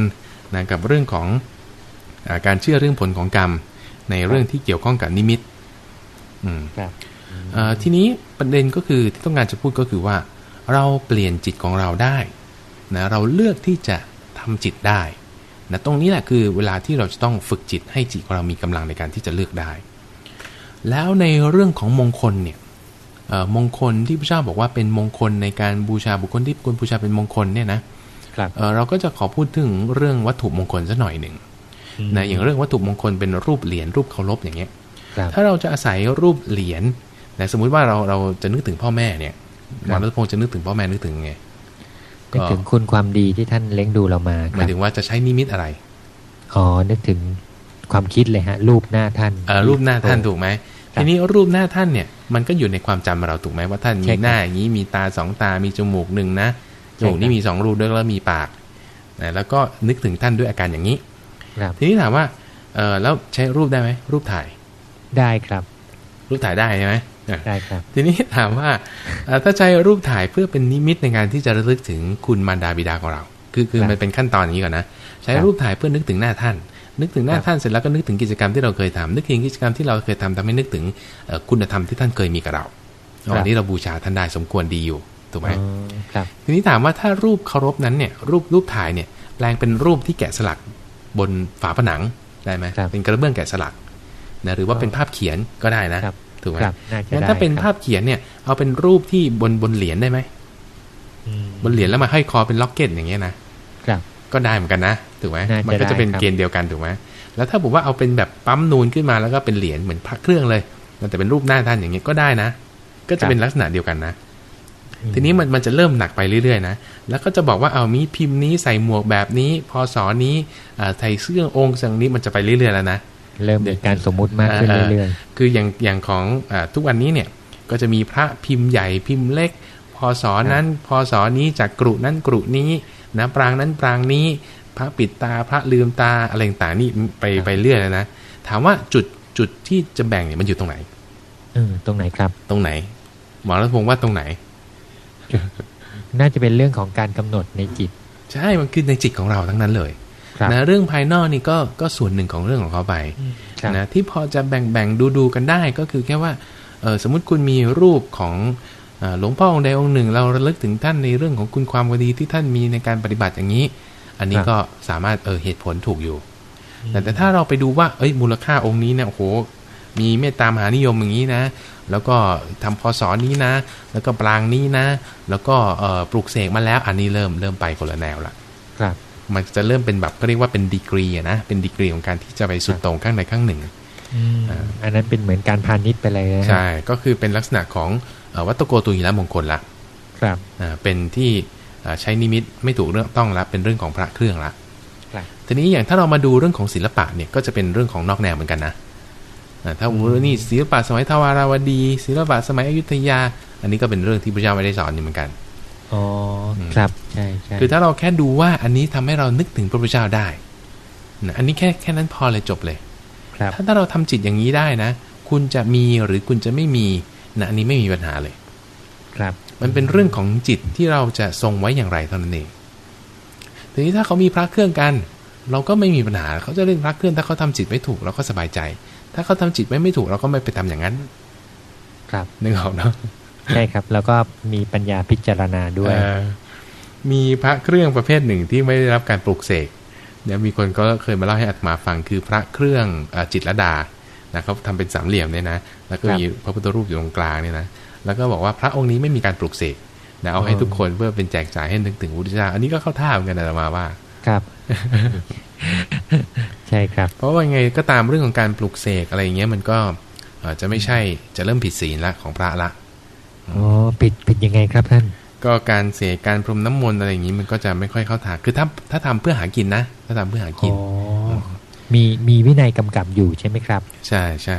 นะกับเรื่องของอการเชื่อเรื่องผลของกรรม ในเรื่องที่เกี่ยวข้องกับนิมิต อืมทีนี้ประเด็นก็คือที่ต้องการจะพูดก็คือว่า เราเปลี่ยนจิตของเราได้นะเราเลือกที่จะทำจิตได้ นะตรงนี้แหละคือเวลาที่เราจะต้องฝึกจิตให้จิตของเรามีกำลังในการที่จะเลือกได้ แล้วในเรื่องของมงคลเนี่ยมงคลที่พระเจ้าบอกว่าเป็นมงคลในการบูชาบุคคลที่ควรบูชาเป็นมงคลเนี่ยนะครับเราก็จะขอพูดถึงเรื่องวัตถุมงคลสักหน่อยหนึ่งนะอย่างเรื่องวัตถุมงคลเป็นรูปเหรียญรูปเคารพอย่างเงี้ยถ้าเราจะอาศัยรูปเหรียญนะสมมุติว่าเราเราจะนึกถึงพ่อแม่เนี่ยหมอรัตพงศ์จะนึกถึงพ่อแม่นึกถึงไง นึกถึงคุณความดีที่ท่านเลี้ยงดูเรามาหมายถึงว่าจะใช้นิมิตอะไรอ๋อนึกถึงความคิดเลยฮะ รูปหน้าท่านเออรูปหน้าท่านถูกไหมทีนี้รูปหน้าท่านเนี่ย มันก็อยู่ในความจำเราถูกไหมว่าท่านมีหน้าอย่างนี้มีตาสองตามีจมูกหนึ่งนะจมูกนี่มีสองรูด้วยแล้วมีปากนะแล้วก็นึกถึงท่านด้วยอาการอย่างนี้ทีนี้ถามว่าเออแล้วใช้รูปได้ไหมรูปถ่ายได้ครับ รูปถ่ายได้ใช่ไหม ได้ครับทีนี้ถามว่าถ้าใช้รูปถ่ายเพื่อเป็นนิมิตในการที่จะระลึกถึงคุณมารดาบิดาของเรา คือคือมันเป็นขั้นตอนอย่างนี้ก่อนนะใช้รูปถ่ายเพื่อนึกถึงหน้าท่าน นึกถึงหน้าท่านเสร็จแล้วก็นึกถึงกิจกรรมที่เราเคยทำนึกถึงกิจกรรมที่เราเคยทำทำให้นึกถึงคุณธรรมที่ท่านเคยมีกับเราวันนี้เราบูชาท่านได้สมควรดีอยู่ถูกไหมครับทีนี้ถามว่าถ้ารูปเคารพนั้นเนี่ยรูปรูปถ่ายเนี่ยแปลงเป็นรูปที่แกะสลักบนฝาผนังได้ไหมเป็นกระเบื้องแกะสลักนะหรือว่าเป็นภาพเขียนก็ได้นะ ถูกไหมงั้นถ้าเป็นภาพเขียนเนี่ย เอาเป็นรูปที่บนบนเหรียญได้ไหมบนเหรียญแล้วมาให้คอเป็นล็อกเก็ตอย่างเงี้ยนะก็ได้เหมือนกันนะถูกไหมมันก็จะเป็นเกณฑ์เดียวกันถูกไหมแล้วถ้าผมว่าเอาเป็นแบบปั๊มนูนขึ้นมาแล้วก็เป็นเหรียญเหมือนพระเครื่องเลยมันแต่เป็นรูปหน้าท่านอย่างเงี้ยก็ได้นะ ก็จะเป็นลักษณะเดียวกันนะ ทีนี้มันมันจะเริ่มหนักไปเรื่อยๆนะแล้วก็จะบอกว่าเอามีพิมพ์นี้ใส่หมวกแบบนี้พอสอนี้ใส่เสื้อองค์สังนี้มันจะไปเรื่อยๆแล้วนะ เริ่มมีการสมมุติมากขึ้นเรื่อยๆคืออย่างอย่างของอทุกวันนี้เนี่ยก็จะมีพระพิมพ์ใหญ่พิมพ์เล็กพอสอนั้นพอสอนี้จากกรุนั้นกรุนี้นะปรางนั้นปรางนี้ พระปิดตาพระลืมตาอะไรต่างๆนี่ไปไปเรื่อยนะถามว่าจุดจุดที่จะแบ่งเนี่ยมันอยู่ตรงไหนเออตรงไหนครับ ตรงไหน หมอรัตพงศ์ว่าตรงไหน น่าจะเป็นเรื่องของการกำหนดในจิต ใช่มันคือในจิตของเราทั้งนั้นเลย นะเรื่องภายนอกนี่ก็ก็ส่วนหนึ่งของเรื่องของเขาไปนะที่พอจะแบ่งแบ่งดูดูกันได้ก็คือแค่ว่าเออสมมุติคุณมีรูปของอ่าหลวงพ่อองค์ใดองค์หนึ่ง เราระลึกถึงท่านในเรื่องของคุณความดีที่ท่านมีในการปฏิบัติอย่างนี้ อันนี้ครับก็สามารถเออเหตุผลถูกอยู่ แต่แต่ถ้าเราไปดูว่าเอ้ยมูลค่าองค์นี้เนี่ยโอ้โหมีเมตตามหานิยมอย่างนี้นะ แล้วก็ทำพอสอนนี้นะ แล้วก็ปรางนี้นะ แล้วก็เอ่อปลูกเสกมาแล้วอันนี้เริ่มเริ่มไปคนละแนวละครับ มันจะเริ่มเป็นแบบก็เรียกว่าเป็นดีกรีอะนะเป็นดีกรีของการที่จะไปสุดโต่งข้างใดข้างหนึ่งอืมอ่าอันนั้นเป็นเหมือนการพาณิชย์ไปเลยนะฮะใช่ก็คือเป็นลักษณะของเอ่อวัตโตโกตุหิละมงคลละครับอ่าเป็นที่อ่าใช้นิมิตไม่ถูกเรื่องต้องละเป็นเรื่องของพระเครื่องละครับทีนี้อย่างถ้าเรามาดูเรื่องของศิลปะเนี่ยก็จะเป็นเรื่องของนอกแนวเหมือนกันนะอ่าถ้าว่านี่ศิลปะสมัยทวาราวดี ศิลปะสมัยอยุธยา อันนี้ก็เป็นเรื่องที่พระเจ้าไม่ได้สอนอยู่เหมือนกัน อ๋ออมครับใช่ใช่คือถ้าเราแค่ดูว่าอันนี้ทำให้เรานึกถึงพระพุทธเจ้าได้นะอันนี้แค่แค่นั้นพอเลยจบเลย ครับ ถ้าถ้าเราทำจิตอย่างนี้ได้นะ คุณจะมีหรือคุณจะไม่มีนะอันนี้ไม่มีปัญหาเลย ครับ มันเป็นเรื่องของจิตที่เราจะทรงไว้อย่างไรเท่านั้นเองทีนี้ถ้าเขามีพระเครื่องกัน เราก็ไม่มีปัญหาเขาจะเล่นพระเครื่องถ้าเขาทำจิตไม่ถูกเราก็สบายใจ ถ้าเขาทำจิตไม่ไม่ถูกเราก็ไม่ไปทำอย่างนั้น ครับนึกออกเนาะ ใช่ครับ แล้วก็มีปัญญาพิจารณาด้วยเอ่อมีพระเครื่องประเภทหนึ่งที่ไม่ได้รับการปลูกเสกเนี่ยมีคนก็เคยมาเล่าให้อาตมาฟังคือพระเครื่องเอ่อจิตรลดานะเขาทำเป็นสามเหลี่ยมเนี่ยนะ แล้วก็มีพระพุทธรูปอยู่ตรงกลางเนี่ยนะ แล้วก็บอกว่าพระองค์นี้ไม่มีการปลูกเสกนะเอาให้ทุกคนเพื่อเป็นแจกจ่ายให้นึกถึงพระพุทธเจ้า อันนี้ก็เข้าท่าเหมือนกันนะอาตมาว่า ครับ ใช่ครับ เพราะว่าไงก็ตามเรื่องของการปลูกเสกอะไรอย่างเงี้ยมันก็เอ่อจะไม่ใช่จะเริ่มผิดศีลละของพระละ อ๋อผิดผิดยังไงครับท่าน ก็การเสกการพรมน้ำมนต์อะไรอย่างนี้มันก็จะไม่ค่อยเข้าทางคือถ้าถ้าทำเพื่อหากินนะ ถ้าทำเพื่อหากินอ๋อมีมีวินัยกำกับอยู่ใช่ไหมครับ ใช่ใช่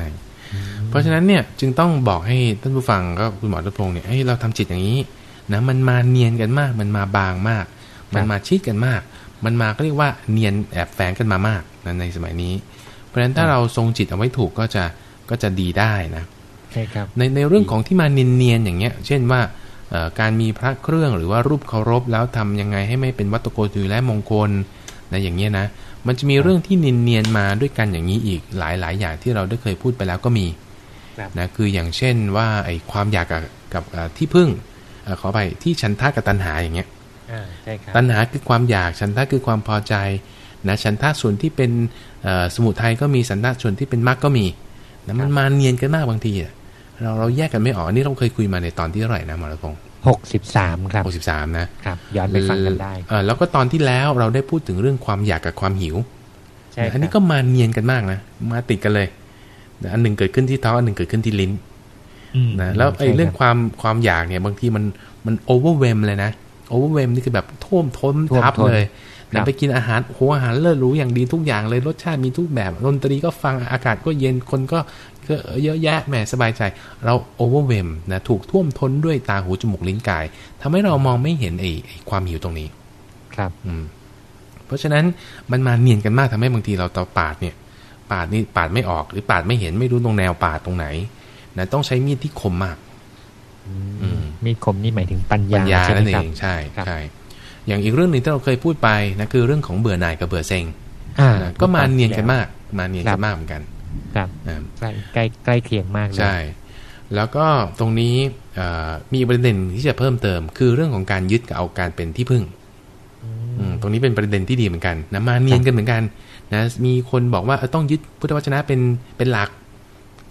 เพราะฉะนั้นเนี่ยจึงต้องบอกให้ท่านผู้ฟังก็คุณหมอรัตพงศ์เนี่ยให้ยเราทำจิตอย่างนี้นะมันมาเนียนกันมาก มันมาบางมาก มันมาชิดกันมาก มันมาก็เรียกว่าเนียนแอบแฝงกันมามากนะในสมัยนี้ เพราะฉะนั้นถ้าเราทรงจิตเอาไว้ถูกก็จะก็จะดีได้นะ ใช่ครับในในเรื่องของที่มาเนียนๆอย่างเงี้ย เช่นว่าเอ่อการมีพระเครื่องหรือว่ารูปเคารพแล้วทำยังไงให้ไม่เป็นวัตถุโกตุและมงคลนะอย่างเงี้ยนะ มันจะมีเรื่องที่เนียนๆมาด้วยกันอย่างนี้อีกหลายหลายอย่างที่เราได้เคยพูดไปแล้วก็มีครับนะคืออย่างเช่นว่าไอ้ความอยากกับกับเอ่อที่พึ่งเอ่อขอไปที่ฉันทะกับตัณหาอย่างเงี้ยอ่าใช่ครับตัณหาคือความอยากฉันทะคือความพอใจนะฉันทะส่วนที่เป็นเอ่อสมุทัยก็มีฉันทะส่วนที่เป็นมรรคก็มีนะมันมาเนียนกันมากบางทีอะ เราเราแยกกันไม่ออกอันนี่เราเคยคุยมาในตอนที่เท่าไหร่นะหมอรัตพงศ์หกสิบสามครับหกสิบสามนะครับย้อนไปฟังกันได้เออแล้วก็ตอนที่แล้วเราได้พูดถึงเรื่องความอยากกับความหิวใช่ครับอันนี้ก็มาเนียนกันมากนะมาติดกันเลยนะอันหนึ่งเกิดขึ้นที่ท้องอันหนึ่งเกิดขึ้นที่ลิ้นอืมนะแล้วไอ้ใช่ครับเรื่องความความอยากเนี่ย บางทีมันมัน overwhelm เลยนะ overwhelm นี่คือแบบท่วมท้นท่วมทับท้นเลยครั นะ ไปกินอาหารโอ้โหอาหารเลิศหรูอย่างดีทุกอย่างเลยรสชาติมีทุกแบบดนตรีก็ฟังอากาศก็เย็นคนก็ก็เยอะแยะแหมสบายใจ เราโอเวอร์เวมนะถูกท่วมท้นด้วยตาหูจมูกลิ้นกายทำให้เรามองไม่เห็นไอ้ไอ้ความหิวตรงนี้ ครับ อืม เพราะฉะนั้นมันมาเนียนกันมากทำให้บางทีเราตอปาดเนี่ย ปาดนี่ปาดไม่ออกหรือปาดไม่เห็นไม่รู้ตรงแนวปาดตรงไหนนะต้องใช้มีดที่คมมากอืมมีดคมนี่หมายถึงปัญญาปัญญาใช่ไหมนั่นเอครับงใช่ครับใช่ อย่างอีกเรื่องหนึ่งที่เราเคยพูดไปนะคือเรื่องของเบื่อหน่ายกับเบื่อเซ็งอ่านะก็มาเนียนกันมาก มาเนียนกันมากเหมือนกัน ครับอ่าใกล้ใกล้ใกล้เคียงมากเลยใช่ แล้วก็ตรงนี้เอ่อมีประเด็นที่จะเพิ่มเติม คือเรื่องของการยึดกับเอาการเป็นที่พึ่งอืมตรงนี้เป็นประเด็นที่ดีเหมือนกันนะมาเนียนกันเหมือนกันนะมีคนบอกว่าเออต้องยึดพุทธวจนะเป็นเป็นหลัก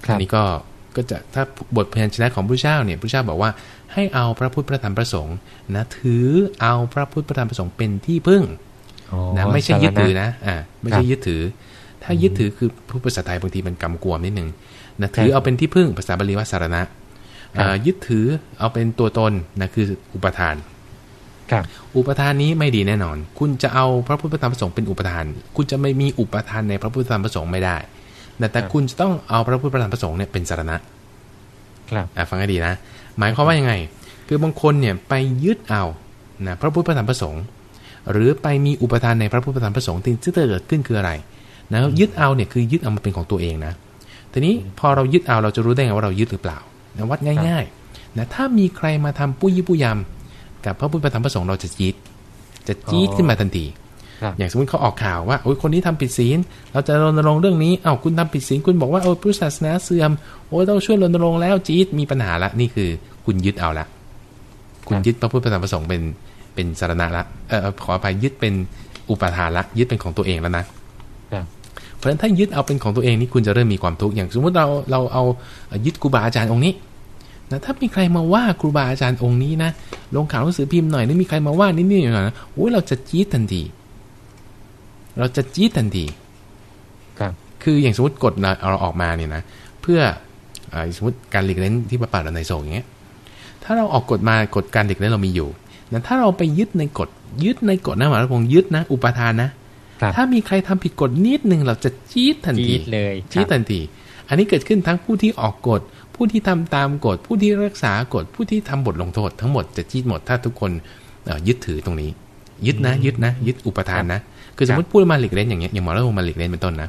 ครับอันนี้ก็ก็จะถ้าบทพยัญชนะของพระเจ้าเนี่ยพระเจ้าบอกว่า ให้เอาพระพุทธพระธรรมพระสงฆ์นะถือเอาพระพุทธพระธรรมพระสงฆ์เป็นที่พึ่งอ๋อนะไม่ใช่ยึดถือนะอ่าไม่ใช่ครับยึดถือ ถ้ายึดถือคือผู้ภาษาไทยบางทีมันกำกวมนิดนึงนะถือเอาเป็นที่พึ่งภาษาบาลีว่าสารณะอ่ายึดถือเอาเป็นตัวตนนะคืออุปทานครับอุปทานนี้ไม่ดีแน่นอน คุณจะเอาพระพุทธธรรมประสงค์เป็นอุปทาน คุณจะไม่มีอุปทานในพระพุทธธรรมประสงค์ไม่ได้ แต่แต่ครับคุณจะต้องเอาพระพุทธธรรมประสงค์เนี่ยเป็นสารณะ ครับอะฟังให้ดีนะ หมายความว่ายังไง คือบางคนเนี่ยไปยึดเอานะพระพุทธธรรมประสงค์หรือไปมีอุปทานในพระพุทธธรรมประสงค์ที่ที่เกิดขึ้นคืออะไรนะยึดเอาเนี่ยคือยึดเอามาเป็นของตัวเองนะทีนี้พอเรายึดเอาเราจะรู้ได้ไงว่าเรายึดหรือเปล่านะวัดง่ายๆนะถ้ามีใครมาทำปุ้ยยี่ปุยยำกับพระพุทธธรรมประสงค์เราจะจี๊ดจะจี๊ดอ๋อขึ้นมาทันทีครับ อย่างสมมติเขาออกข่าวว่าโอ้ยคนนี้ทำผิดศีล เราจะรณรงค์เรื่องนี้เอ้าคุณทำผิดศีลคุณบอกว่าโอ้ยพุทธศาสนาเสื่อมโอ้ยต้องช่วยรณรงค์แล้วจี๊ดมีปัญหาละนี่คือคุณยึดเอาละคุณยึดพระพุทธธรรมประสงค์เป็นเป็นสารณะละเออขออภัยยึดเป็นอุปทานละยึดเป็นของตัวเองแล้วนะเพราะฉะนั้นถ้ายึดเอาเป็นของตัวเองนี่คุณจะเริ่มมีความทุกข์อย่างสมมติเราเราเอายึดครูบาอาจารย์องค์นี้นะถ้ามีใครมาว่าครูบาอาจารย์องค์นี้นะลงข่าวหนังสือพิมพ์หน่อยนี่มีใครมาว่านิดๆหน่อยนะโอ้ยเราจะจี๊ดทันที เราจะจี๊ดทันทีครับ คืออย่างสมมติกฎเราออกมาเนี่ยนะเพื่อสมมติการหลีกเล่นที่ประปาในโซอย่างเงี้ย ถ้าเราออกกฎมากฎการหลีกเล่นเรามีอยู่นะถ้าเราไปยึดในกฎยึดในกฎนะหมายถึงยึดนะ อุปทานนะถ้ามีใครทำผิดกฎนิดนึงเราจะจี๊ดทันทีจี๊ดเลยจี๊ดทันที อันนี้เกิดขึ้นทั้งผู้ที่ออกกฎ ผู้ที่ทำตามกฎ ผู้ที่รักษากฎ ผู้ที่ทำบทลงโทษ ทั้งหมดจะจี๊ดหมด ถ้าทุกคนยึดถือตรงนี้ ยึดนะ ยึดนะ ยึดอุปทานนะ คือสมมติพูดมาหลีกเล่นอย่างเงี้ยอย่างหมอรัตพงศ์มาหลีกเล่นเป็นต้นนะ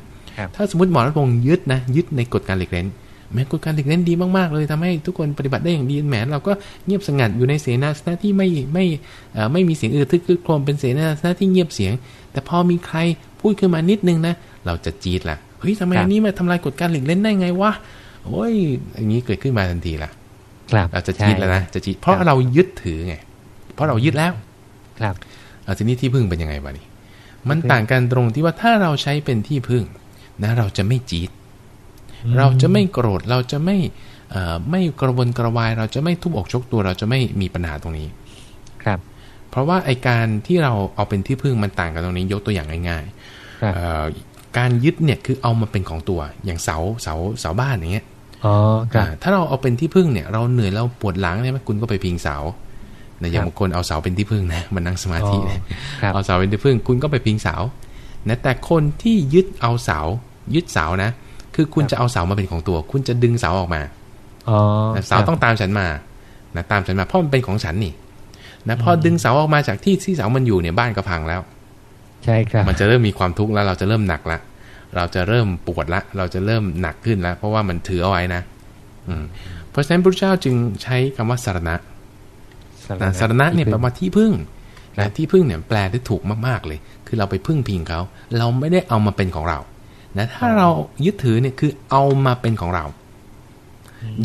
ถ้าสมมติหมอรัตพงศ์ยึดนะยึดในกฎการหลีกเล่นแม้กฎการหลีกเล่นดีมากๆเลยทำให้ทุกคนปฏิบัติได้อย่างดีแหมเราก็เงียบสงัดอยู่ในเสนาสนะที่ไม่ไม่ไม่มีเสียงอือทึกคึกโครมเป็นเสนาสนะที่เงียบเสียง แต่พอมีใครพูดขึ้นมานิดนึงนะเราจะจี๊ดละเฮ้ยทำไมอันนี้มาทำลายกฎการหลีกเล่นได้ไงวะโอ้ยอย่างนี้เกิดขึ้นมาทันทีละเราจะจี๊ดแล้วนะจะจี๊ดเพราะเรายึดถือไง เพราะเรายึดแล้ว ครับเอาทีนี้ที่พึ่งเป็นยังไงวะนี่ มันต่างกันตรงที่ว่าถ้าเราใช้เป็นที่พึ่งนะเราจะไม่จี๊ดเราจะไม่โกรธเราจะไม่ไม่กระวนกระวาย เราจะไม่ทุบอกชกตัว เราจะไม่มีปัญหาตรงนี้ ครับ เพราะว่าไอการที่เราเอาเป็นที่พึ่งมันต่างกันตรงนี้ ยกตัวอย่างง่ายๆการยึดเนี่ยคือเอามาเป็นของตัว อย่างเสาเสาเสาบ้านอย่างเงี้ยอ๋อถ้าเราเอาเป็นที่พึ่งเนี่ย เราเหนื่อยเราปวดหลังใช่ไหมคุณก็ไปพิงเสา นะอย่างบางคนเอาเสาเป็นที่พึ่งนะมันนั่งสมาธิเอาเสาเป็นที่พึ่ง คุณก็ไปพิงเสานะแต่คนที่ยึดเอาเสา ยึดเสานะ คือคุณจะเอาเสามาเป็นของตัว คุณจะดึงเสาออกมาเสาต้องตามฉันมานะตามฉันมาเพราะมันเป็นของฉันนี่นะพอดึงเสาออกมาจากที่ที่เสามันอยู่เนี่ยบ้านก็พังแล้ว ใช่ครับ มันจะเริ่มมีความทุกข์แล้ว เราจะเริ่มหนักละเราจะเริ่มปวดละ เราจะเริ่มหนักขึ้นแล้ว เพราะว่ามันถือเอาไว้นะ อืมเพราะฉะนั้นพระเจ้าจึงใช้คำว่าสารณะ สารณะเนี่ยแปลว่าที่พึ่งนะที่พึ่งเนี่ยแปลได้ถูกมากๆเลย คือเราไปพึ่งพิงเขา เราไม่ได้เอามาเป็นของเรานะถ้าเรายึดถือเนี่ยคือเอามาเป็นของเรา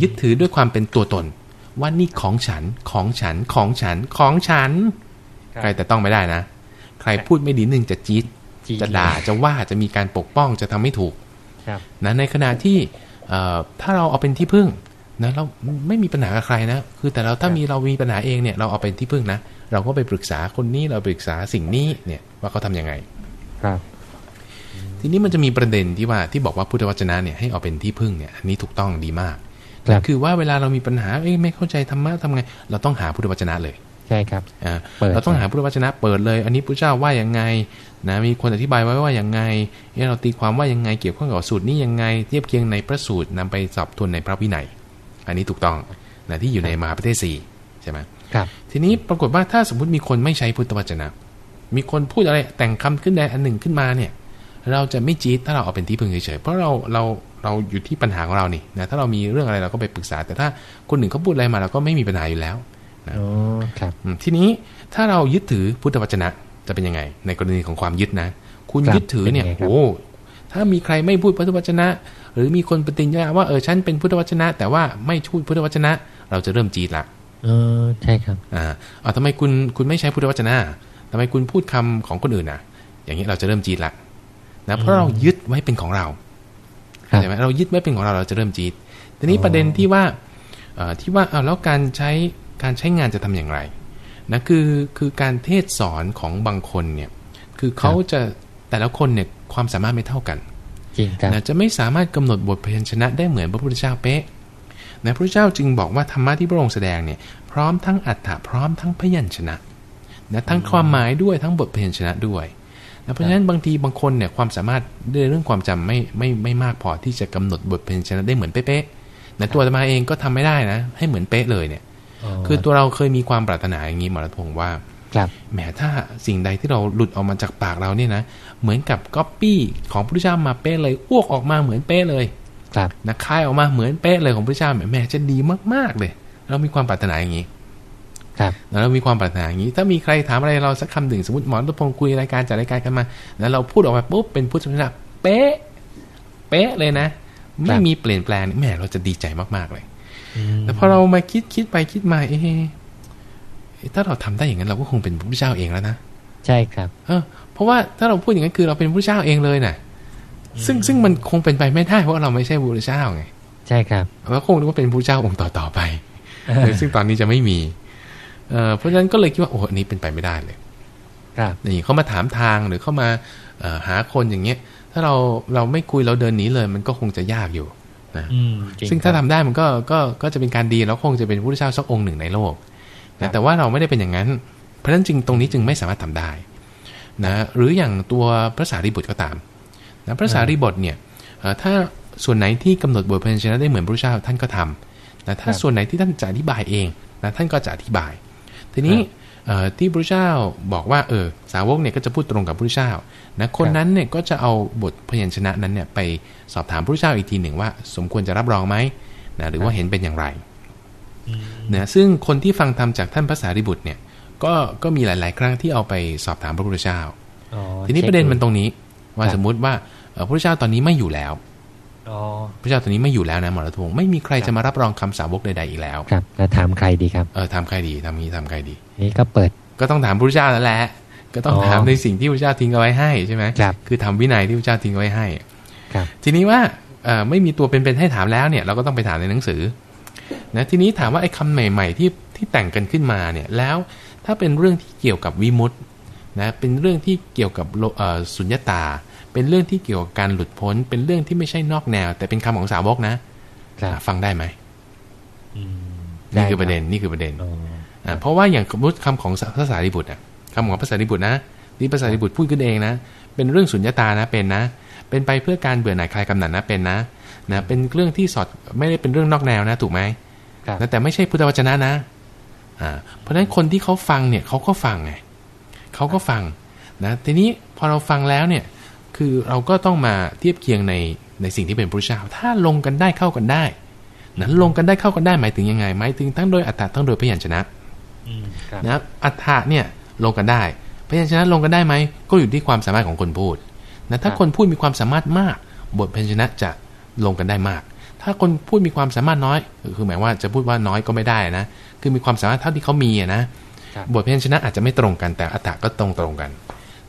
ยึดถือด้วยความเป็นตัวตน ว่านี่ของฉันของฉันของฉันของฉัน ใครแต่ต้องไม่ได้นะ ใครพูดไม่ดีหนึ่งจะจี๊ดจะด่าจะว่าจะมีการปกป้องจะทำไม่ถูกนะในขณะที่ถ้าเราเอาเป็นที่พึ่ง นะเราไม่มีปัญหากับใครนะ คือแต่เราถ้ามีเรามีปัญหาเองเนี่ยเราเอาเป็นที่พึ่งนะ เราก็ไปปรึกษาคนนี้เราปรึกษาสิ่งนี้เนี่ยว่าเขาทํำยังไง ครับ ทีนี้มันจะมีประเด็นที่ว่าที่บอกว่าพุทธวจนะเนี่ยให้เอาเป็นที่พึ่งเนี่ยอันนี้ถูกต้องดีมากคือว่าเวลาเรามีปัญหาเอ้ไม่เข้าใจธรรมะทำไง เราต้องหาพุทธวจนะเลยใช่ครับอ่าเราต้องหาพุทธวจนะเปิดเลย อันนี้พระเจ้าว่ายังไงนะมีคนอธิบายไว้ว่ายังไงเราตีความว่ายังไงเกี่ยวข้องกับสูตรนี้ยังไง เทียบเคียงในพระสูตรนำไปสอบทวนในพระวินัย อันนี้ถูกต้องนะที่อยู่ในมหาประเทศสี่ใช่ไหมครับ ทีนี้ปรากฏว่าถ้าสมมติมีคนไม่ใช้พุทธวจนะ มีคนพูดอะไรแต่งคำขึ้นใดอันหนึ่งขึ้นมาเนี่ย เราจะไม่จี๊ดถ้าเราเอาเป็นที่พึ่งเฉยๆเพราะเราเราเราอยู่ที่ปัญหาของเรานี่นะถ้าเรามีเรื่องอะไรเราก็ไปปรึกษา แต่ถ้าคนหนึ่งเขาพูดอะไรมาเราก็ไม่มีปัญหาอยู่แล้วนะครับทีนี้ถ้าเรายึดถือพุทธวจนะจะเป็นยังไง ในกรณีของความยึดนะ คุณยึดถือเนี่ยโอ้ถ้ามีใครไม่พูดพุทธวจนะ หรือมีคนปฏิญญาว่าเออฉันเป็นพุทธวจนะ แต่ว่าไม่ชูดพุทธวจนะ เราจะเริ่มจี๊ดละเออใช่ครับอ่าเอาทำไมคุณคุณไม่ใช้พุทธวจนะทำไมคุณพูดคำของคนอื่นอะ อย่างนี้เราจะเริ่มจี๊ดละนะเพราะเรายึดไว้เป็นของเราใช่ไหมเรายึดไว้เป็นของเราเราจะเริ่มจีดทีนี้ประเด็นที่ว่าที่ว่าเอาแล้วการใช้การใช้งานจะทำอย่างไรนะคือคือการเทศสอนของบางคนเนี่ยคือเขาจะแต่ละคนเนี่ยความสามารถไม่เท่ากัน จริงนะจะไม่สามารถกำหนดบทพยัญชนะได้เหมือนพระพุทธเจ้าเป๊ะนะพระพุทธเจ้าจึงบอกว่าธรรมะที่พระองค์แสดงเนี่ยพร้อมทั้งอัฏฐะพร้อมทั้งพยัญชนะนะทั้งความหมายด้วยทั้งบทพยัญชนะด้วยเพราะฉะนั้นบางทีบางคนเนี่ยความสามารถในเรื่องความจำไม่ไม่ไม่มากพอที่จะกำหนดบทเพลงชนะได้เหมือนเป๊ะๆนะตัวมาเองก็ทำไม่ได้นะ ให้เหมือนเป๊ะเลยเนี่ย คือตัวเราเคยมีความปรารถนาอย่างนี้หมอรัตพงศ์ว่า แหมถ้าสิ่งใดที่เราหลุดออกมาจากปากเราเนี่ยนะ เหมือนกับก๊อปปี้ของพระเจ้ามาเป๊ะเลยอ้วกออกมาเหมือนเป๊ะเลยนะคายออกมาเหมือนเป๊ะเลยของพระเจ้าแหมจะดีมากๆเลย เรามีความปรารถนาอย่างนี้ครับแล้วเรามีความปรารถนาอย่างนี้ ถ้ามีใครถามอะไรเราสักคำหนึ่งสมมติหมอรัตพงศ์คุยรายการจัดรายการกันมาแล้วเราพูดออกมาปุ๊บเป็นพุทธศาสนาเป๊ะเป๊ะเลยนะ ไม่มีเปลี่ยนแปลงแม่เราจะดีใจมากๆเลยแต่พอเรามาคิดคิดไปคิดมาเอ๊ ถ้าเราทำได้อย่างนั้นเราก็คงเป็นพระพุทธเจ้าเองแล้วนะใช่ครับ เออ เพราะว่าถ้าเราพูดอย่างนั้นคือเราเป็นพระพุทธเจ้าเองเลยน่ะ ซึ่งซึ่งมันคงเป็นไปไม่ได้เพราะเราไม่ใช่พระพุทธเจ้าไงใช่ครับเราคงนึกว่าเป็นพระพุทธเจ้าองค์ต่อต่อๆไปซึ่งตอนนี้จะไม่มีเอ่อเพราะฉะนั้นก็เลยคิดว่าโอ้อันนี้เป็นไปไม่ได้เลย ครับนี่เขามาถามทางหรือเข้ามาเอ่อหาคนอย่างเงี้ย ถ้าเราเราไม่คุยเราเดินหนีเลย มันก็คงจะยากอยู่นะอืมจริงซึ่งถ้าคทำรับได้มันก็ก็ก็จะเป็นการดีแล้วคงจะเป็นพระพุทธเจ้าสักองค์หนึ่งในโลกครั นะบแต่ว่าเราไม่ได้เป็นอย่างนั้น เพราะฉะนั้นจึงตรงนี้จึงไม่สามารถทำได้นะหรืออย่างตัวพระสารีบุตรก็ตามนะพระสารีบุตรเนี่ยเอ่อถ้าส่วนไหนที่กำหนดบทเพลงชนะได้เหมือนพระพุทธเจ้าท่านก็ทำนะถ้าส่วนไหนที่ท่านจะอธิบายเองนะท่านก็จะอธิบาย ทีนี้เอ่อที่พระพุทธเจ้าบอกว่าเออสาวกเนี่ยก็จะพูดตรงกับพระพุทธเจ้านะคนนั้นเนี่ยก็จะเอาบทพยัญชนะนั้นเนี่ยไปสอบถามพระพุทธเจ้าอีกทีหนึ่งว่า สมควรจะรับรองไหมนะหรือว่าเห็นเป็นอย่างไร นะซึ่งคนที่ฟังธรรมจากท่านพระสารีบุตรเนี่ย ก็ก็มีหลาย ๆ ครั้งที่เอาไปสอบถามพระพุทธเจ้าอ๋อทีนี้ช็คประเด็นดูมันตรงนี้ ว่าครับสมมุติว่าเอ่อพระพุทธเจ้าตอนนี้ไม่อยู่แล้วอ๋อพระเจ้าตอนนี้ไม่อยู่แล้วนะหมอรัตพงศ์ไม่มีใครจะมารับรองคำสาวกใดๆอีกแล้ว ครับแล้วถามใครดีครับเออทำใครดีทำนี้ทำใครดี นี่ก็เปิด ก็ต้องถามพระพุทธเจ้าแล้วแหละก็ต้องอ๋อถามในสิ่งที่พระพุทธเจ้าทิ้งเอาไว้ให้ใช่ไหมครับคือทำวินัยที่พระพุทธเจ้าทิ้งเอาไว้ให้ ครับ ทีนี้ว่าเอ่อไม่มีตัวเป็นๆให้ถามแล้วเนี่ย เราก็ต้องไปถามในหนังสือ นะทีนี้ถามว่าไอ้คำใหม่ ๆ ที่ที่แต่งกันขึ้นมาเนี่ยแล้วถ้าเป็นเรื่องที่เกี่ยวกับวิมุตตินะเป็นเรื่องที่เกี่ยวกับโลเอ่อสุญญตา เป็นเรื่องที่เกี่ยวกับการหลุดพ้น เป็นเรื่องที่ไม่ใช่นอกแนว แต่เป็นคำของสาวกนะครับอะฟังได้ไหมอืมนี่คือประเด็นไนี่คือประเด็นอ๋ออะเพราะว่าอย่างสมมติคำของพระสารีบุตรอะคำของพระสารีบุตรนะที่พระสารีบุตรพูดขึ้นเองนะ เป็นเรื่องสุญญตานะเป็นนะ เป็นไปเพื่อการเบื่อหน่ายคลายกำหนัดนะเป็นนะนะเป็นเรื่องที่สอดไม่ได้เป็นเรื่องนอกแนวนะถูกไหมครับ นะแต่ไม่ใช่พุทธวจนะนะอ่าเพราะฉะนั้นคนที่เขาฟังเนี่ยเขาก็ฟังไงเขาก็ฟังนะทีนี้พอเราฟังแล้วเนี่ยคือเราก็ต้องมาเทียบเคียงในในสิ่งที่เป็นพระพุทธเจ้าถ้าลงกันได้เข้ากันได้นั้นลงกันได้เข้ากันได้หมายถึงยังไงหมายถึงทั้งโดยอัตตาทั้งโดยพยัญชนะอืมครับนะครับอัฏฐะเนี่ยลงกันได้พยัญชนะลงกันได้ไหมก็อยู่ที่ความสามารถของคนพูดนะถ้าคนพูดมีความสามารถมาก บทพยัญชนะจะลงกันได้มาก ถ้าคนพูดมีความสามารถน้อย คือหมายว่าจะพูดว่าน้อยก็ไม่ได้นะ คือมีความสามารถเท่าที่เขามีอะนะครับบทพยัญชนะอาจจะไม่ตรงกันแต่อัฏฐะก็ตรงตรงกัน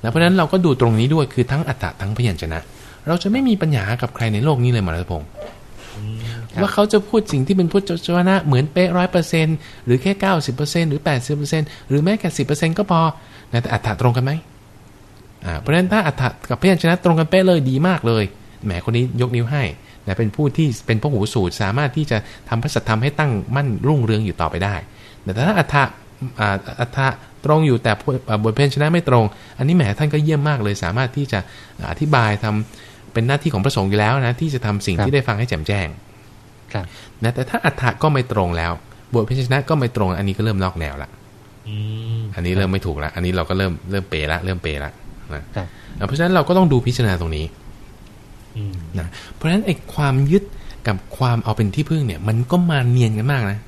นะเพราะฉะนั้นเราก็ดูตรงนี้ด้วยคือทั้งอัฏฐะทั้งพยัญชนะ เราจะไม่มีปัญหากับใครในโลกนี้เลยมรดพงศ์ครับว่าเขาจะพูดสิ่งที่เป็นพุทธวจนะเหมือนเป๊ะร้อยเปอร์เซ็นหรือแค่เก้าสิบเปอร์เซ็นหรือแปดสิบเปอร์เซ็นหรือแม้แค่สิบเปอร์เซ็นก็พอนะแต่อัฏฐะตรงกันไหมอ่าเพราะฉะนั้นถ้าอัฏฐะกับพยัญชนะตรงกันเป๊ะเลยดีมากเลยแหมคนนี้ยกนิ้วให้ นะเป็นผู้ที่เป็นพหูสูตรสามารถที่จะทำพระสัทธรรมให้ตั้งมั่นรุ่งเรืองอยู่ต่อไปได้ แต่ถ้าอัฏฐะอ่าอัฏฐะตรงอยู่แต่พูดอ่าบทพยัญชนะไม่ตรง อันนี้แหมท่านก็เยี่ยมมากเลย สามารถที่จะอธิบายทำเป็นหน้าที่ของพระสงฆ์อยู่แล้วนะที่จะทำสิ่งครับที่ได้ฟังให้แจ่มแจ้งครับนะแต่ถ้าอัฏฐะก็ไม่ตรงแล้ว บทพยัญชนะก็ไม่ตรง อันนี้ก็เริ่มนอกแนวละอืมอันนี้เริ่มไม่ถูกละอันนี้เราก็เริ่มเริ่มเปละเริ่มเปละนะครับเพราะฉะนั้นเราก็ต้องดูพิจารณาตรงนี้อืม นะเพราะฉะนั้นไอ้ความยึดกับความเอาเป็นที่พึ่งเนี่ย มันก็มาเนียนกันมากนะ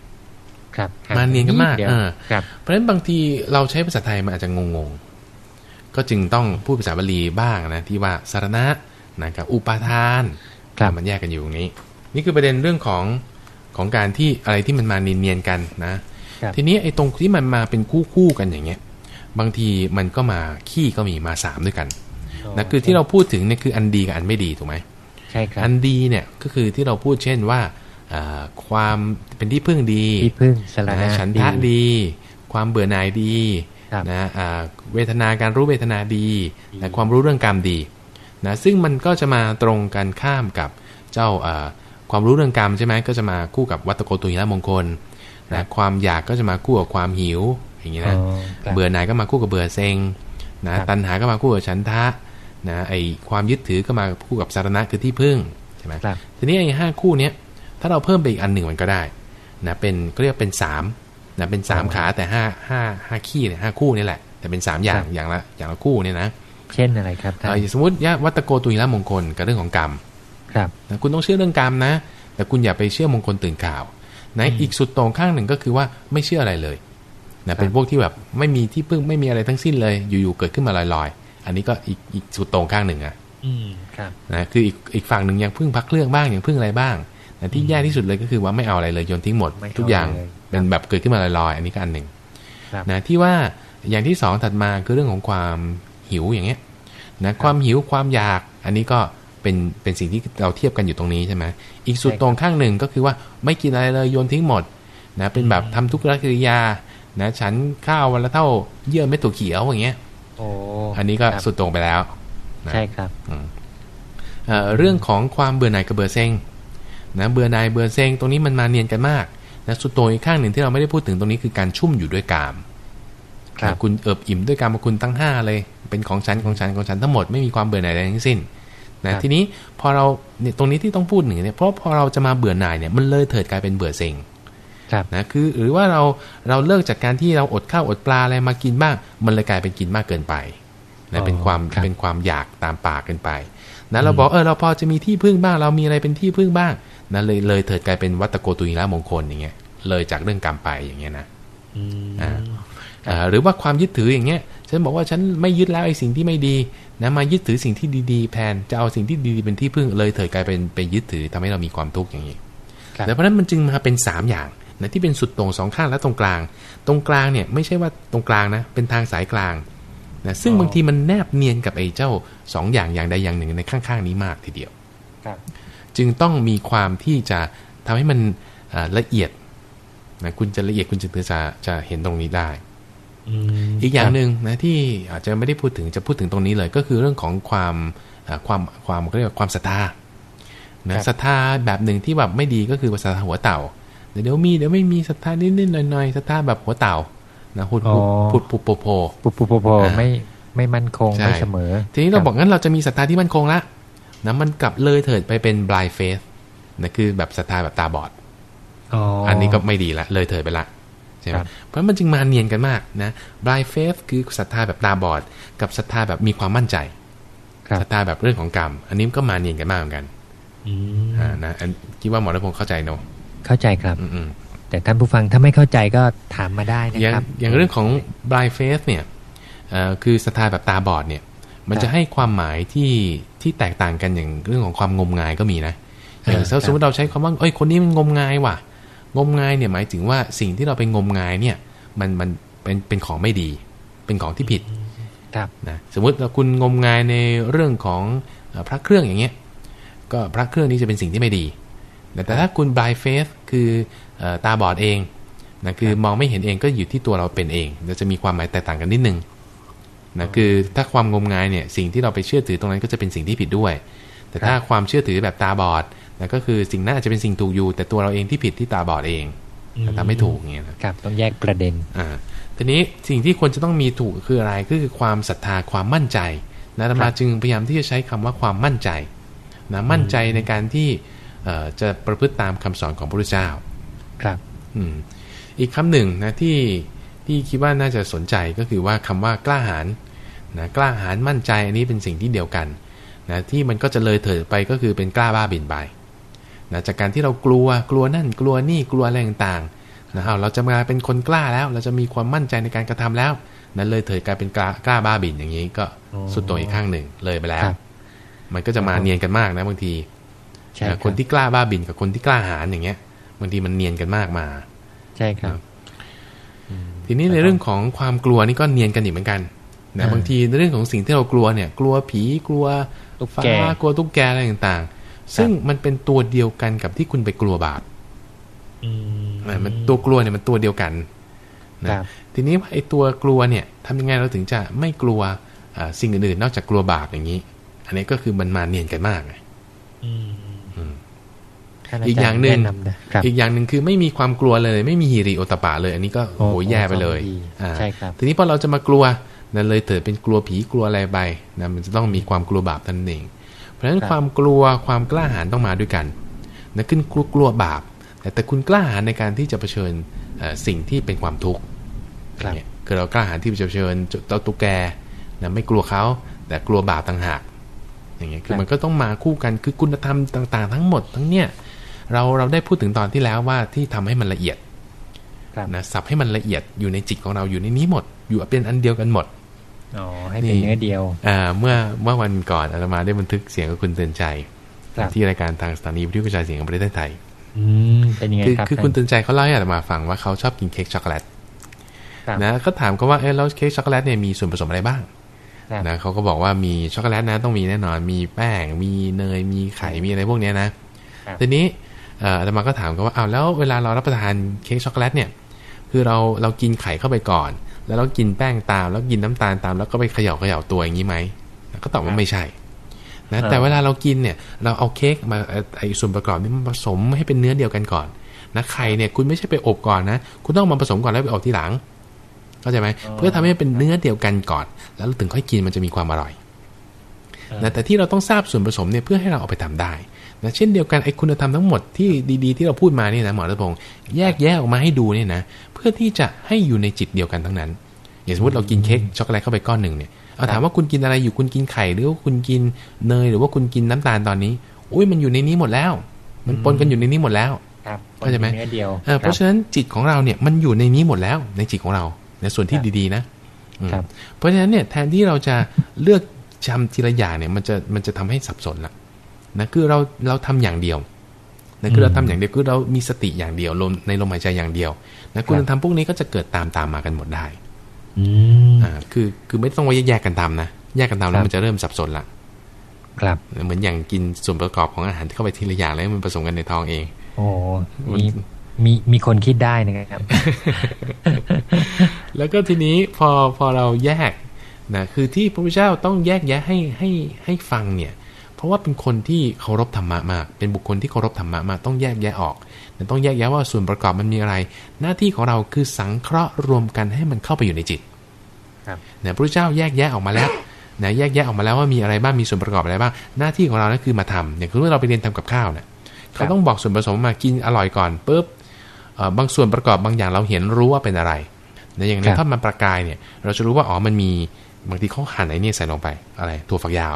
ครับมาเนียนกันมากเดียวเออครับเพราะฉะนั้นบางทีเราใช้ภาษาไทยมันอาจจะงงๆก็จึงต้องพูดภาษาบาลีบ้างนะที่ว่าสารณะนะกับอุปาทานครับมันแยกกันอยู่ตรงนี้ นี่คือประเด็นเรื่องของของการที่อะไรที่มันมาเนียนๆกันนะครับทีนี้ไอ้ตรงที่มันมาเป็นคู่คู่ๆกันอย่างเงี้ย บางทีมันก็มาขี้ก็มีมาสามด้วยกัน นะคือที่เราพูดถึงเนี่ยคืออันดีกับอันไม่ดีถูกไหมใช่ครับอันดีเนี่ยก็คือที่เราพูดเช่นว่าอ่าความเป็นที่พึ่งดีที่พึ่งสารณะนะฉันทะดี ความเบื่อหน่ายดีครับนะอ่าเวทนาการรู้เวทนาดีดีนะความรู้เรื่องกรรมดีนะซึ่งมันก็จะมาตรงกันข้ามกับเจ้าอ่าความรู้เรื่องกรรมใช่ไหมก็จะมาคู่กับวัตโกตุยละมงคลนะความอยากก็จะมาคู่กับความหิวอย่างนี้อ๋อนะครับเบื่อหน่ายก็มาคู่กับเบื่อเซ็งนะครับตัณหาก็มาคู่กับฉันทะ นะไอความยึดถือก็มาคู่กับสารณะคือที่พึ่งใช่ไหมครับทีนี้ไอ้ห้าคู่เนี้ยถ้าเราเพิ่มไปอีกอันหนึ่งมันก็ได้นะเป็นก็เรียกเป็นสามนะเป็นสามอ๋อขาแต่ห้าห้าห้าขี้เนี่ยห้าคู่นี่แหละ แต่เป็นสามอย่างครับอย่างละอย่างละคู่เนี่ยนะเช่นอะไรครับท่านเอ่อสมมติยะวัตโกตุยละมงคลกับเรื่องของกรรมครับนะคุณต้องเชื่อเรื่องกรรมนะ แต่คุณอย่าไปเชื่อมงคลตื่นข่าวนะอืมอีกสุดตรงข้างหนึ่งก็คือว่าไม่เชื่ออะไรเลยนะเป็นครับพวกที่แบบไม่มีที่พึ่งไม่มีอะไรทั้งสิ้นเลย อยู่ๆเกิดขึ้นมาลอยๆ อันนี้ก็อีกอีกสุดตรงข้างหนึ่งอะอืมครับนะคืออีกอีกฝั่งหนึ่งยังพึ่งพักเครื่องบ้างยังพึ่งอะไรบ้างนะที่แย่ที่สุดเลยก็คือว่าไม่เอาอะไรเลยโยนทิ้งหมดไม่เอาทุกอย่างเลยเป็นแบบเกิดขึ้นมาลอยๆอันนี้ก็อันหนึ่งครับนะที่ว่าอย่างที่สองถัดมาคือเรื่องของความหิวอย่างเงี้ยนะความหิวความอยากอันนี้ก็เป็นเป็นสิ่งที่เราเทียบกันอยู่ตรงนี้ใช่ไหมอีกสุดใช่ครับตรงข้างหนึ่งก็คือว่าไม่กินอะไรเลยโยนทิ้งหมดนะเป็นแบบทำทุกรกิริยานะฉันข้าววันละเท่าเยื่อเม็ดถั่วเขียวอย่างเงี้ย โอ้อันนี้ก็ครับสุดตรงไปแล้วนะใช่ครับเอ่อเรื่องของความเบื่อหน่ายกับเบื่อเซ็งนะเบื่อหน่ายเบื่อเซ็งตรงนี้มันมาเนียนกันมากนะสุดโต่งอีกข้างหนึ่งที่เราไม่ได้พูดถึงตรงนี้คือการชุ่มอยู่ด้วยกามครับนะคุณเอิบอิ่มด้วยกามคุณตั้งห้าเลย เป็นของฉันของฉันของฉันทั้งหมดไม่มีความเบื่อหน่ายใดทั้งสิ้นนะทีนี้พอเราเนี่ยตรงนี้ที่ต้องพูดหนึ่งเนี่ยเพราะพอเราจะมาเบื่อหน่ายเนี่ยมันเลยเถิดกลายเป็นเบื่อเซ็งครับ นะคือหรือว่าเราเราเลิกจากการที่เราอดข้าวอดปลาอะไรมากินบ้าง มันเลยกลายเป็นกินมากเกินไปนะเป็นความครับเป็นความอยากตามปากเกินไปนะเราบอกเออเราพอจะมีที่พึ่งบ้าง เรามีอะไรเป็นที่พึ่งบ้างนะเลยเลยเถิดกลายเป็นวัตโกตุยิละมงคลอย่างเงี้ย เลยจากเรื่องกรรมไปอย่างเงี้ยนะอืมอ่าอ่าหรือว่าความยึดถืออย่างเงี้ย ฉันบอกว่าฉันไม่ยึดแล้วไอ้สิ่งที่ไม่ดีนะมายึดถือสิ่งที่ดีๆแทนจะเอาสิ่งที่ดีๆเป็นที่พึ่งเลยเถิดกลายเป็นไปยึดถือทำให้เรามีความทุกข์อย่างนี้ครับแต่เพราะฉะนั้นมันจึงมาเป็น3อย่าง นะที่เป็นสุดตรงสองข้างและตรงกลาง ตรงกลางเนี่ยไม่ใช่ว่าตรงกลางนะ เป็นทางสายกลางนะซึ่งบางทีมันแนบเนียนกับไอ้เจ้าสองอย่างอย่างใดอย่างหนึ่งในข้างๆนี้มากทีเดียวครับจึงต้องมีความที่จะทำให้มันอ่าละเอียดนะคุณจะละเอียดคุณจึงจะจะเห็นตรงนี้ได้มอีกอย่างครับหนึ่งนะที่อาจจะไม่ได้พูดถึงจะพูดถึงตรงนี้เลย ก็คือเรื่องของความอ่าความความเขาเรียกว่าความศรัทธานะศรัทธาแบบหนึ่งที่แบบไม่ดีก็คือศรัทธาหัวเต่า เดี๋ยวมีเดี๋ยวไม่มีศรัทธานิดๆหน่อยๆศรัทธาแบบหัวเต่านะหุดอ๋อหุดพุดปุโพโพปุบปุบปุบปุบอ่าไม่ไม่มั่นคงใช่ไม่เสมอ ทีนี้เราคบอกงั้นเราจะมีศรัทธาที่มั่นคงละนะมันกลับเลยเถิดไปเป็น blind faith นะคือแบบศรัทธาแบบตาบอดอ๋ออัอันนี้ก็ไม่ดีละเลยเถิดไปละใช่ไหมครับเพราะมันจึงมาเนียนกันมากนะ blind faith คือศรัทธาแบบตาบอด กับศรัทธาแบบมีความมั่นใจครับศรัทธาแบบเรื่องของกรรม อันนี้ก็มาเนียนกันมากเหมือนกันอืมอ่านะอันคิดว่าหมอรัพงศ์เข้าใจเนอะ เข้าใจครับอืมอืมแต่ท่านผู้ฟังถ้าไม่เข้าใจก็ถามมาได้นะอย่างครับ อย่างเรื่องของ blind faith เนี่ยเอ่อคือศรัทธาแบบตาบอดเนี่ย มันครับจะให้ความหมายที่ที่แตกต่างกันอย่างเรื่องของความงมงายก็มีนะอย่างครับสมมติเราใช้คำว่าเอ้ยคนนี้มันงมงายว่ะ งมงายเนี่ยหมายถึงว่าสิ่งที่เราไปงมงายเนี่ย มันมันเป็นเป็นของไม่ดี เป็นของที่ผิดครับนะสมมุติว่าคุณงมงายในเรื่องของเอ่อพระเครื่องอย่างเงี้ย ก็พระเครื่องนี้จะเป็นสิ่งที่ไม่ดี แต่แต่ถ้าคุณ blind faith คือเอ่อตาบอดเองนะคือมองไม่เห็นเองก็อยู่ที่ตัวเราเป็นเองเราจะมีความหมายแตกต่างกันนิดนึงนะคือถ้าความงมงายเนี่ยสิ่งที่เราไปเชื่อถือตรงนั้นก็จะเป็นสิ่งที่ผิดด้วย แต่ถ้าความเชื่อถือแบบตาบอดนะก็คือสิ่งนั้นอาจจะเป็นสิ่งถูกอยู่ แต่ตัวเราเองที่ผิดที่ตาบอดเองอืมทำไม่ถูกอย่างเงี้ยนะครับต้องแยกประเด็นอ่าทีนี้สิ่งที่ควรจะต้องมีถูกคืออะไรก็คือความศรัทธาความมั่นใจนะธรรมาจึงพยายามที่จะใช้คำว่าความมั่นใจนะมั่นใจในการที่เอ่อ จะประพฤติตามคำสอนของพระพุทธเจ้า ครับอืมอีกคำหนึ่งนะที่ที่คิดว่าน่าจะสนใจก็คือว่าคำว่ากล้าหาญนะกล้าหาญมั่นใจอันนี้เป็นสิ่งที่เดียวกันนะที่มันก็จะเลยเถิดไปก็คือเป็นกล้าบ้าบินไปนะจากการที่เรากลัวกลัวนั่นกลัวนี่กลัวอะไรต่างๆนะเอาเราจะมาเป็นคนกล้าแล้ว เราจะมีความมั่นใจในการกระทำแล้ว นั้นเลยเถิดกลายเป็นกล้ากล้าบ้าบินอย่างนี้ก็อ๋อสุดโต่งอีกข้างหนึ่งเลยไปแล้วครับมันก็จะมาเนียนกันมากนะบางที ใช่นะรับคนที่กล้าบ้าบินกับคนที่กล้าหาญอย่างเงี้ยบางทีมันเนียนกันมากมา ใช่ครับ ทีนี้ในเรื่องของความกลัวนี่ก็เนียนกันอีกเหมือนกันนะอ่าบางทีในเรื่องของสิ่งที่เรากลัวเนี่ย กลัวผีกลัวตุ๊กฟ้าแกกลัวตุ๊กแกอะไรต่างๆ ซึ่งมันเป็นตัวเดียวกันกับที่คุณไปกลัวบาปอืมนะมันตัวกลัวเนี่ยมันตัวเดียวกันนะครับทีนี้ไอ้ตัวกลัวเนี่ยทำยังไงเราถึงจะไม่กลัวอ่าสิ่งอื่นๆ นอกจากกลัวบาปอย่างนี้ อันนี้ก็คือมันมาเนียนกันมากไงอืมอืมท่น อีกอย่างหนึ่งแะำนะครับอีกอย่างหนึ่งคือไม่มีความกลัวเลย ไม่มีฮิริโอตปะเลย อันนี้ก็โอ้โหแย่ไปเลยดีอ่าใช่ครับทีนี้พอเราจะมากลัวนั่นเลยเถิดเป็นกลัวผีกลัวอะไรไปนะมันจะต้องมีความกลัวบาปท่านนเอง เพราะฉะนั้นครับความกลัวความกล้าหาญต้องมาด้วยกันนะขึ้นกลัวกลัวบาป แต่แต่คุณกล้าหาญในการที่จะเผชิญเอ่อสิ่งที่เป็นความทุกข์ครับเนี่ยคือเรากล้าหาญที่จะเผชิญเจ้าตุ๊กแกนะไม่กลัวเขาแต่กลัวบาปต่างหากอย่างเงี้ยคือมันก็ต้องมาคู่กันคือคุณธรรมต่าง ๆ ทั้งหมดทั้งเนี้ย เราเราได้พูดถึงตอนที่แล้วว่าที่ทำให้มันละเอียดครับนะสับให้มันละเอียดอยู่ในจิตของเราอยู่ในนี้หมด อยู่เป็นอันเดียวกันหมดอ๋อให้เป็นนี่เนื้อเดียว อ่า เมื่อเมื่อวันก่อนอาตมาได้บันทึกเสียงกับคุณเตือนใจครับที่รายการทางสถานีวิทยุกระจายเสียงแห่งประเทศไทยอืมเป็นยังไงคือครับคือคุณเตือนใจเขาเล่าให้อาตมาฟังว่าเขาชอบกินเค้กช็อกโกแลตครับนะก็ถามเขาว่าเออแล้วเค้กช็อกโกแลตเนี่ยมีส่วนผสมอะไรบ้างครับนะเขาก็บอกว่ามีช็อกโกแลตนะต้องมีแน่นอนมีแป้ง มีเนยมีไข่มีอะไรพวกเนี้ยนะครับทีนี้เอ่ออาตมาก็ถามเขาว่าอ้าวแล้วเวลาเรารับประทานเค้กช็อกโกแลตเนี่ยคือเราเรากินไข่เข้าไปก่อน แล้วเรากินแป้งตามแล้วกินน้ำตาลตาม แล้วก็ไปเขย่าเขย่าตัวอย่างนี้ไหมก็ตอบว่าไม่ใช่นะแต่เวลาเรากินเนี่ยเราเอาเค้กมาเอ่อไอส่วนประกอบนี้มาผสมให้เป็นเนื้อเดียวกันก่อนนะไข่เนี่ยคุณไม่ใช่ไปอบก่อนนะ คุณต้องเอามาผสมก่อนแล้วไปอบทีหลังเข้าใจไหมเพื่อทำให้เป็นเนื้อเดียวกันก่อน แล้วถึงค่อยกินมันจะมีความอร่อยนะแต่ที่เราต้องทราบส่วนผสมเนี่ยเพื่อให้เราเอาไปทำได้ นะเช่นเดียวกันไอ้คุณธรรมทั้งหมดที่ดีๆ ที่เราพูดมานี่นะหมอรัตพงศ์แยกแยะออกมาให้ดูเนี่ยนะเพื่อที่จะให้อยู่ในจิตเดียวกันทั้งนั้น อย่างสมมติเรากินเค้กช็อกโกแลตเข้าไปก้อนหนึ่งเนี่ยเอาถามว่าคุณกินอะไรอยู่คุณกินไข่หรือว่าคุณกินเนยหรือว่าคุณกินน้ำตาลตอนนี้ อุ้ยมันอยู่ในนี้หมดแล้ว มันปนกันอยู่ในนี้หมดแล้วครับเข้าใจไหมเนื้อเดียวเออเพราะฉะนั้นจิตของเราเนี่ยมันอยู่ในนี้หมดแล้วในจิตของเรา ในส่วนที่ดีๆนะอืมครับเพราะฉะนั้นเนี่ยแทนที่เราจะเลือกจำทีละอย่างเนี่ยมันจะมันจะทำให้สับสนละ นะคือเราเราทำอย่างเดียวนะคือเราทำอย่างเดียวคือเรามีสติอย่างเดียวลมในลมหายใจอย่างเดียวนะคุณธรรมพวกนี้ก็จะเกิดตามตามมากันหมดได้อืมอ่าคือคือไม่ต้องว่าแยกกันทำนะแยกกันทำแล้ครัวบมันจะเริ่มสับสนละครับเหมือนอย่างกินส่วนประกอบของอาหารที่เข้าไปทีละอย่างแล้วมันผสมกันในท้องเอง โอ้มีมีมีคนคิดได้นะครับ แล้วก็ทีนี้พอพอเราแยกนะคือที่พระพุทธเจ้าต้องแยกแยะให้ให้ให้ฟังเนี่ย เพราะว่าเป็นคนที่เคารพธรรมะมาก เป็นบุคคลที่เคารพธรรมะมากต้องแยกแยะออกนะต้องแยกแยะว่าส่วนประกอบมันมีอะไร หน้าที่ของเราคือสังเคราะห์รวมกันให้มันเข้าไปอยู่ในจิตครับนะพระพุทธเจ้าแยกแยะออกมาแล้วนะแยกแยะออกมาแล้วว่ามีอะไรบ้างมีส่วนประกอบอะไรบ้างหน้าที่ของเรานั่นคือมาทำอย่างคือเราไปเรียนทำกับข้าวเนี่ยเขาต้องบอกส่วนผสมมากินอร่อยก่อนปุ๊บเอ่อบางส่วนประกอบบางอย่างเราเห็นรู้ว่าเป็นอะไรนะอย่างในครับทอดมันปลากายเนี่ย เราจะรู้ว่าอ๋อมันมีบางทีเขาหั่นไอ้นี่ใส่ลงไปอะไรถั่วฝักยาว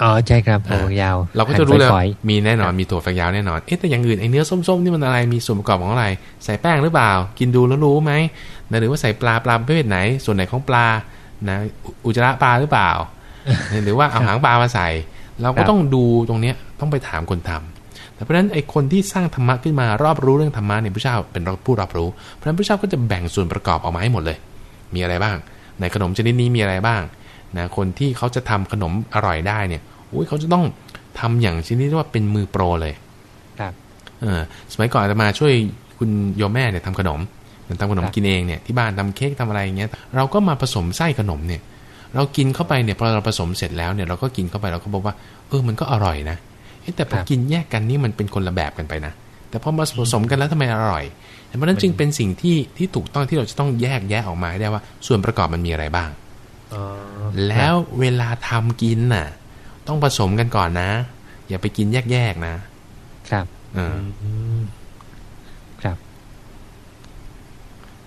อะอ๋อใช่ครับโอ้ยาว เราก็จะรู้เลยฝอยมีแน่นอนมีถั่วฝักยาวแน่นอนเอ๊ะแต่อย่างอื่นไอ้เนื้อส้มๆนี่มันอะไรมีส่วนประกอบของอะไร ใส่แป้งหรือเปล่า กินดูแล้วรู้ไหมนะหรือว่าใส่ปลาปลาประเภทไหน ส่วนไหนของปลานะอุอุจจาระปลาหรือเปล่า หรือว่าเอาหางปลามาใส่ เราก็ต้องดูตรงเนี้ยต้องไปถามคนทำแต่เพราะฉะนั้นไอ้คนที่สร้างธรรมะขึ้นมารอบรู้เรื่องธรรมะเนี่ยพระเจ้าเป็นผู้รับรู้เพราะฉะนั้นพระเจ้าก็จะแบ่งส่วนประกอบออกมาให้หมดเลย มีอะไรบ้าง ในขนมชนิดนี้มีอะไรบ้าง นะคนที่เขาจะทำขนมอร่อยได้เนี่ยอุ้ยเขาจะต้องทำอย่างชนิดที่ว่าเป็นมือโปรเลย ครับเออสมัยก่อนอาตมาช่วยคุณโยมแม่เนี่ยทำขนมทำขนมครับกินเองเนี่ยที่บ้านทำเค้กทำอะไรอย่างเงี้ยเราก็มาผสมไส้ขนมเนี่ย เรากินเข้าไปเนี่ยพอเราผสมเสร็จแล้วเนี่ยเราก็กินเข้าไปเราก็บอกว่าเออมันก็อร่อยนะเอ๊ะแต่พอกินแยกกันนี่มันเป็นคนละแบบกันไปนะแต่พอมาผสมกันแล้วทำไมอร่อยเพราะฉะนั้นจึงเป็นสิ่งที่ที่ถูกต้องที่เราจะต้องแยกแยะออกมาให้ได้ว่า ส่วนประกอบมันมีอะไรบ้างอ๋อ แล้วเวลาทำกินน่ะ ต้องผสมกันก่อนนะ อย่าไปกินแยกๆนะ ครับเอออืมครับ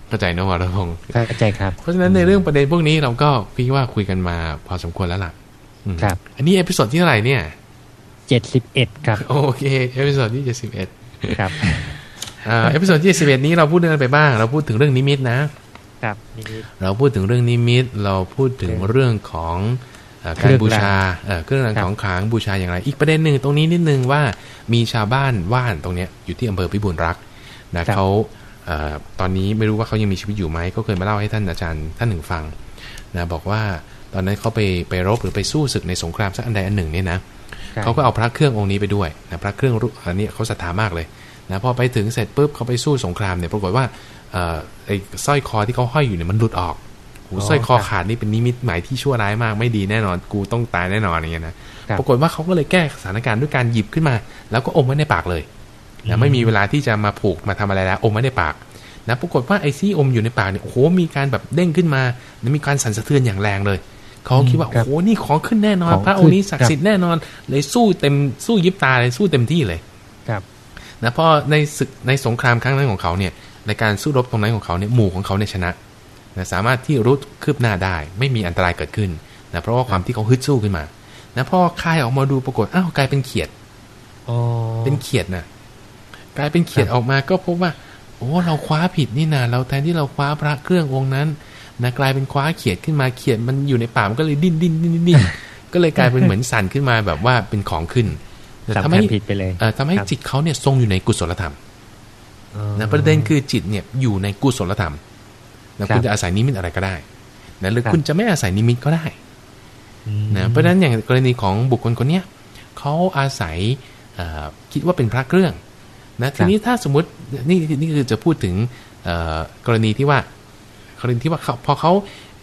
เข้าใจนะวรพงศ์เข้าใจครับ เพราะฉะนั้นในเรื่องประเด็นพวกนี้เราก็พี่ว่าคุยกันมาพอสมควรแล้วล่ะอืมครับ อันนี้ episode ที่เท่าไหร่เนี่ยเจ็ดสิบเอ็ดครับ โอเค episode ที่เจ็ดสิบเอ็ดครับอ่า episode ที่เจ็ดสิบเอ็ดนี้เราพูดเรื่องอะไรไปบ้าง เราพูดถึงเรื่องนิมิตนะ ครับนี่เราพูดถึงเรื่องนิมิต เราพูดถึงเรื่องของเอ่อการเครื่องบูชาราเอ่อเครื่องรางครับของขลังบูชาอย่างไร อีกประเด็นหนึ่งตรงนี้นิดนึงว่ามีชาวบ้านว่านตรงเนี้ยอยู่ที่อำเภอพิบูลรักษ์นะครับเขาเอ่อตอนนี้ไม่รู้ว่าเขายังมีชีวิตอยู่ไหมก็เคยมาเล่าให้ท่านอาจารย์ท่านหนึ่งฟังนะบอกว่าตอนนั้นเขาไปไปรบหรือไปสู้ศึกในสงครามสักอันใดอันหนึ่งเนี่ยนะครับเขาก็เอาพระเครื่ององค์นี้ไปด้วยนะพระเครื่องรูปอันนี้เขาศรัทธามากเลยนะพอไปถึงเสร็จปุ๊บเขาไปสู้สงครามเนี่ยปรากฏว่าเอ่อ ไอ้สร้อยคอที่เขาห้อยอยู่เนี่ยมันหลุดออกโหอ๋อสร้อยคอครับขาดนี่เป็นนิมิตหมายที่ชั่วร้ายมากไม่ดีแน่นอน กูต้องตายแน่นอนอย่างเงี้ยนะครับปรากฏว่าเขาก็เลยแก้สถานการณ์ด้วยการหยิบขึ้นมา แล้วก็อมไว้ในปากเลยนะไม่มีเวลาที่จะมาผูกมาทำอะไรแล้วอมไว้ในปากนะปรากฏว่าไอ้ที่อมอยู่ในปากเนี่ยโอ้โหมีการแบบเด้งขึ้นมาแล้วมีการสั่นสะเทือนอย่างแรงเลยเขาคิดว่าครับโอ้โหนี่ของขึ้นแน่นอนของพระองค์นี้ขึ้นศักดิ์สิทธิ์แน่นอน เลยสู้เต็มสู้ยิบตาเลยสู้เต็มที่เลย ครับนะเพราะในศึกในสงครามครั้งนั้นของเขาเนี่ย ในการสู้รบตรงนั้นของเขาเนี่ยหมู่ของเขาเนี่ยชนะนะสามารถที่รุดคืบหน้าได้ ไม่มีอันตรายเกิดขึ้นนะเพราะว่าความที่เขาฮึดสู้ขึ้นมานะพอคายออกมาดูปรากฏอ้าวกลายเป็นเขียดอ๋อเป็นเขียดนะกลายเป็นเขียดครับออกมาก็พบว่า โอ้เราคว้าผิดนี่นาเราแทนที่เราคว้าพระเครื่ององค์นั้นนะกลายเป็นคว้าเขียดขึ้นมาเขียดมันอยู่ในป่ามันก็เลยดิ้นดิ้นดิ้นดิ้นดิ้นก็เลยกลายเป็นเหมือนสั่นขึ้นมาแบบว่าเป็นของขึ้นแต่สำทำคัให้ญผิดไปเลยเอ่อทำให้ครับจิตเขาเนี่ยทรงอยู่ในกุศลธรรมอ๋อ นะประเด็นคือจิตเนี่ยอยู่ในกุศลธรรมนะครับคุณจะอาศัยนิมิตอะไรก็ได้นะหรือครับคุณจะไม่อาศัยนิมิตก็ได้อืมนะเพราะฉะนั้นอย่างกรณีของบุคคลคนเนี้ยเขาอาศัยเอ่อคิดว่าเป็นพระเครื่องนะทีนี้ถ้าสมมตินี่นี่คือจะพูดถึงเอ่อกรณีที่ว่า กรณีที่ว่าเขาพอเขา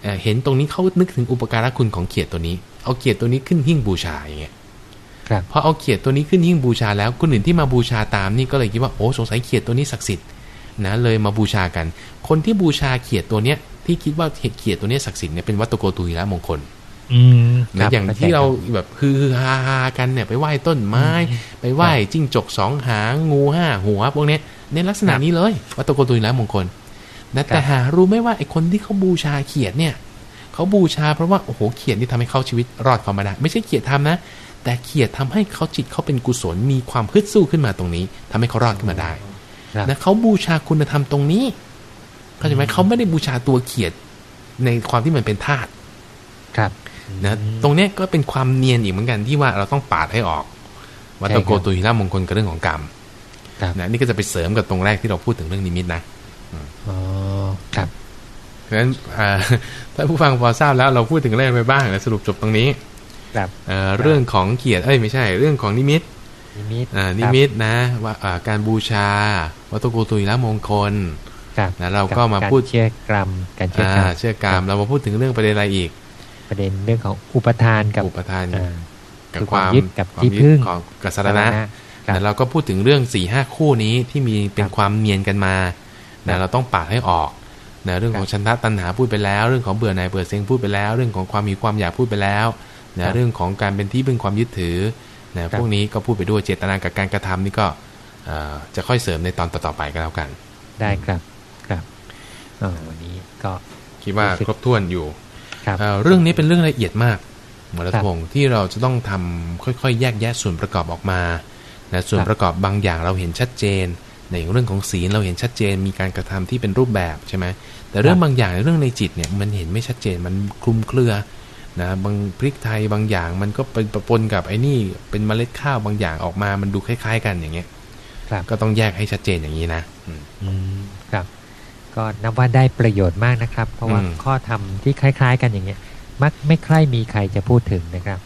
เอ่อเห็นตรงนี้เขานึกถึงอุปการะคุณของเขียดตัวนี้ เอาเขียดตัวนี้ขึ้นหิ้งบูชาอย่างเงี้ยครับ พอเอาเขียดตัวนี้ขึ้นหิ้งบูชาแล้วคนอื่นที่มาบูชาตามนี่ก็เลยคิดว่าโอ้สงสัยเขียดตัวนี้ศักดิ์สิทธิ์นะเลยมาบูชากัน คนที่บูชาเขียดตัวเนี้ยที่คิดว่าเขียดตัวเนี้ยศักดิ์สิทธิ์เนี่ยเป็นวัตถุโกตุยละมงคลอืมคนะบอย่างข้ใจที่เราคบแบบคือฮาฮาๆกันเนี่ยไปไหว้ต้นไม้ ไปไหว้จิ้งจกสองหางงูห้าหัวพวกเนี้ยในลักษณะครับนี้เลยวัตถุโกตุยแล้วมงคลนะแต่ครับหารู้ไหมว่าไอ้คนที่เขาบูชาเขียดเนี่ยเขาบูชาเพราะว่าโอ้โหเขียดนี่ทำให้เขาชีวิตรอดความมาได้ไม่ใช่เขียดทำนะ แต่เขียดทำให้เขาจิตเขาเป็นกุศลมีความฮึดสู้ขึ้นมาตรงนี้ทำให้เขารอดขึ้นมาได้ครับนะเขาบูชาคุณธรรมตรงนี้เข้าใจไหมเขาไม่ได้บูชาตัวเขียดในความที่มันเป็นธาตุครับนะตรงเนี้ยก็เป็นความเนียนอีกเหมือนกันที่ว่าเราต้องปาดให้ออกวัตโกตุหิรามงคลกับเรื่องของกรรมครับนะนี่ก็จะไปเสริมกับตรงแรกที่เราพูดถึงเรื่องนิมิตนะอ๋อครับเพราะฉะนั้นอ่าถ้าผู้ฟังพอทราบแล้วเราพูดถึงอะไรไปบ้างแล้วสรุปจบตรงนี้ ครับเอ่อเรื่องของเกียรติเอ้ยไม่ใช่ เรื่องของนิมิตนิมิตอ่าครับนิมิตนะว่าอ่าการบูชาวัตโกตุหิรามงคลครับนะเราก็มาบพูดรเชื่อกรรมการเชื่ออ่ากรรมเชื่อกรรมเรามาพูดถึงเรื่องประเด็นอะไรอีก ประเด็นเรื่องของอุปทานกับอุปทานอ่ากับคือความยึดกับความที่ยึดพึ่งของกัสรณะครับนะเราก็พูดถึงเรื่องสี่ห้าคู่นี้ที่มีเป็นครับความเนียนกันมาครันะบเราต้องปาดให้ออกนะเรื่องของครับชันทะตัณหาพูดไปแล้ว เรื่องของเบื่อหน่ายเบื่อเซ็งพูดไปแล้ว เรื่องของความมีความอยากพูดไปแล้วครั นะบเรื่องของการเป็นที่พึ่งความยึดถือนะพวกนี้ก็พูดไปด้วยเจตนากับการกระทำนี่ก็เอ่อจะค่อยเสริมในตอนต่อๆไปก็แล้วกัน ได้ครับครับอ๋อวันนี้ก็คิดว่ารู้สึกครบถ้วนอยู่ครับเอ่อเรื่องนี้เป็นเรื่องละเอียดมากหมอรัครัตบพงศ์ที่เราจะต้องทำค่อยๆ แยกแยะส่วนประกอบออกมานะส่วนครับประกอบบางอย่างเราเห็นชัดเจน ในเรื่องของศีลเราเห็นชัดเจน มีการกระทำที่เป็นรูปแบบใช่ไหมแต่เรื่องบางอย่างในเรื่องในจิตเนี่ยมันเห็นไม่ชัดเจนมันคลุมเครือ นะบางพริกไทยบางอย่างมันก็เป็นปนกับไอ้นี่เป็นเมล็ดข้าวบางอย่างออกมา มันดูคล้าย ๆ กันอย่างเงี้ยครับก็ต้องแยกให้ชัดเจนอย่างนี้นะอืมอืมครับ ก็นับว่าได้ประโยชน์มากนะครับ เพราะว่าอืมข้อธรรมที่คล้าย ๆ กันอย่างเงี้ย มักไม่ใคร่มีใครจะพูดถึงนะครับ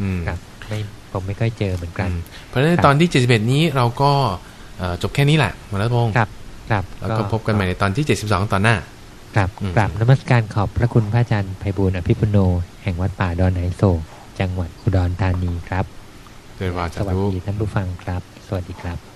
อืมครับไม่ผมไม่ค่อยเจอเหมือนกันอืมเพราะฉะนั้นครับตอนที่71นี้เราก็เอ่อจบแค่นี้แหละหมอรัตพงศ์ครับครับแล้วก็พบกันใหม่ในตอนที่72ตอนหน้า ครับอืมกราบนมัสการขอบพระคุณพระอาจารย์ไพบูลย์อภิปุโน แห่งวัดป่าดอนไหนโศก จังหวัดอุดรธานีครับโดยว่าสจะวัสรู้ดีท่านผู้ฟังครับ สวัสดีครับ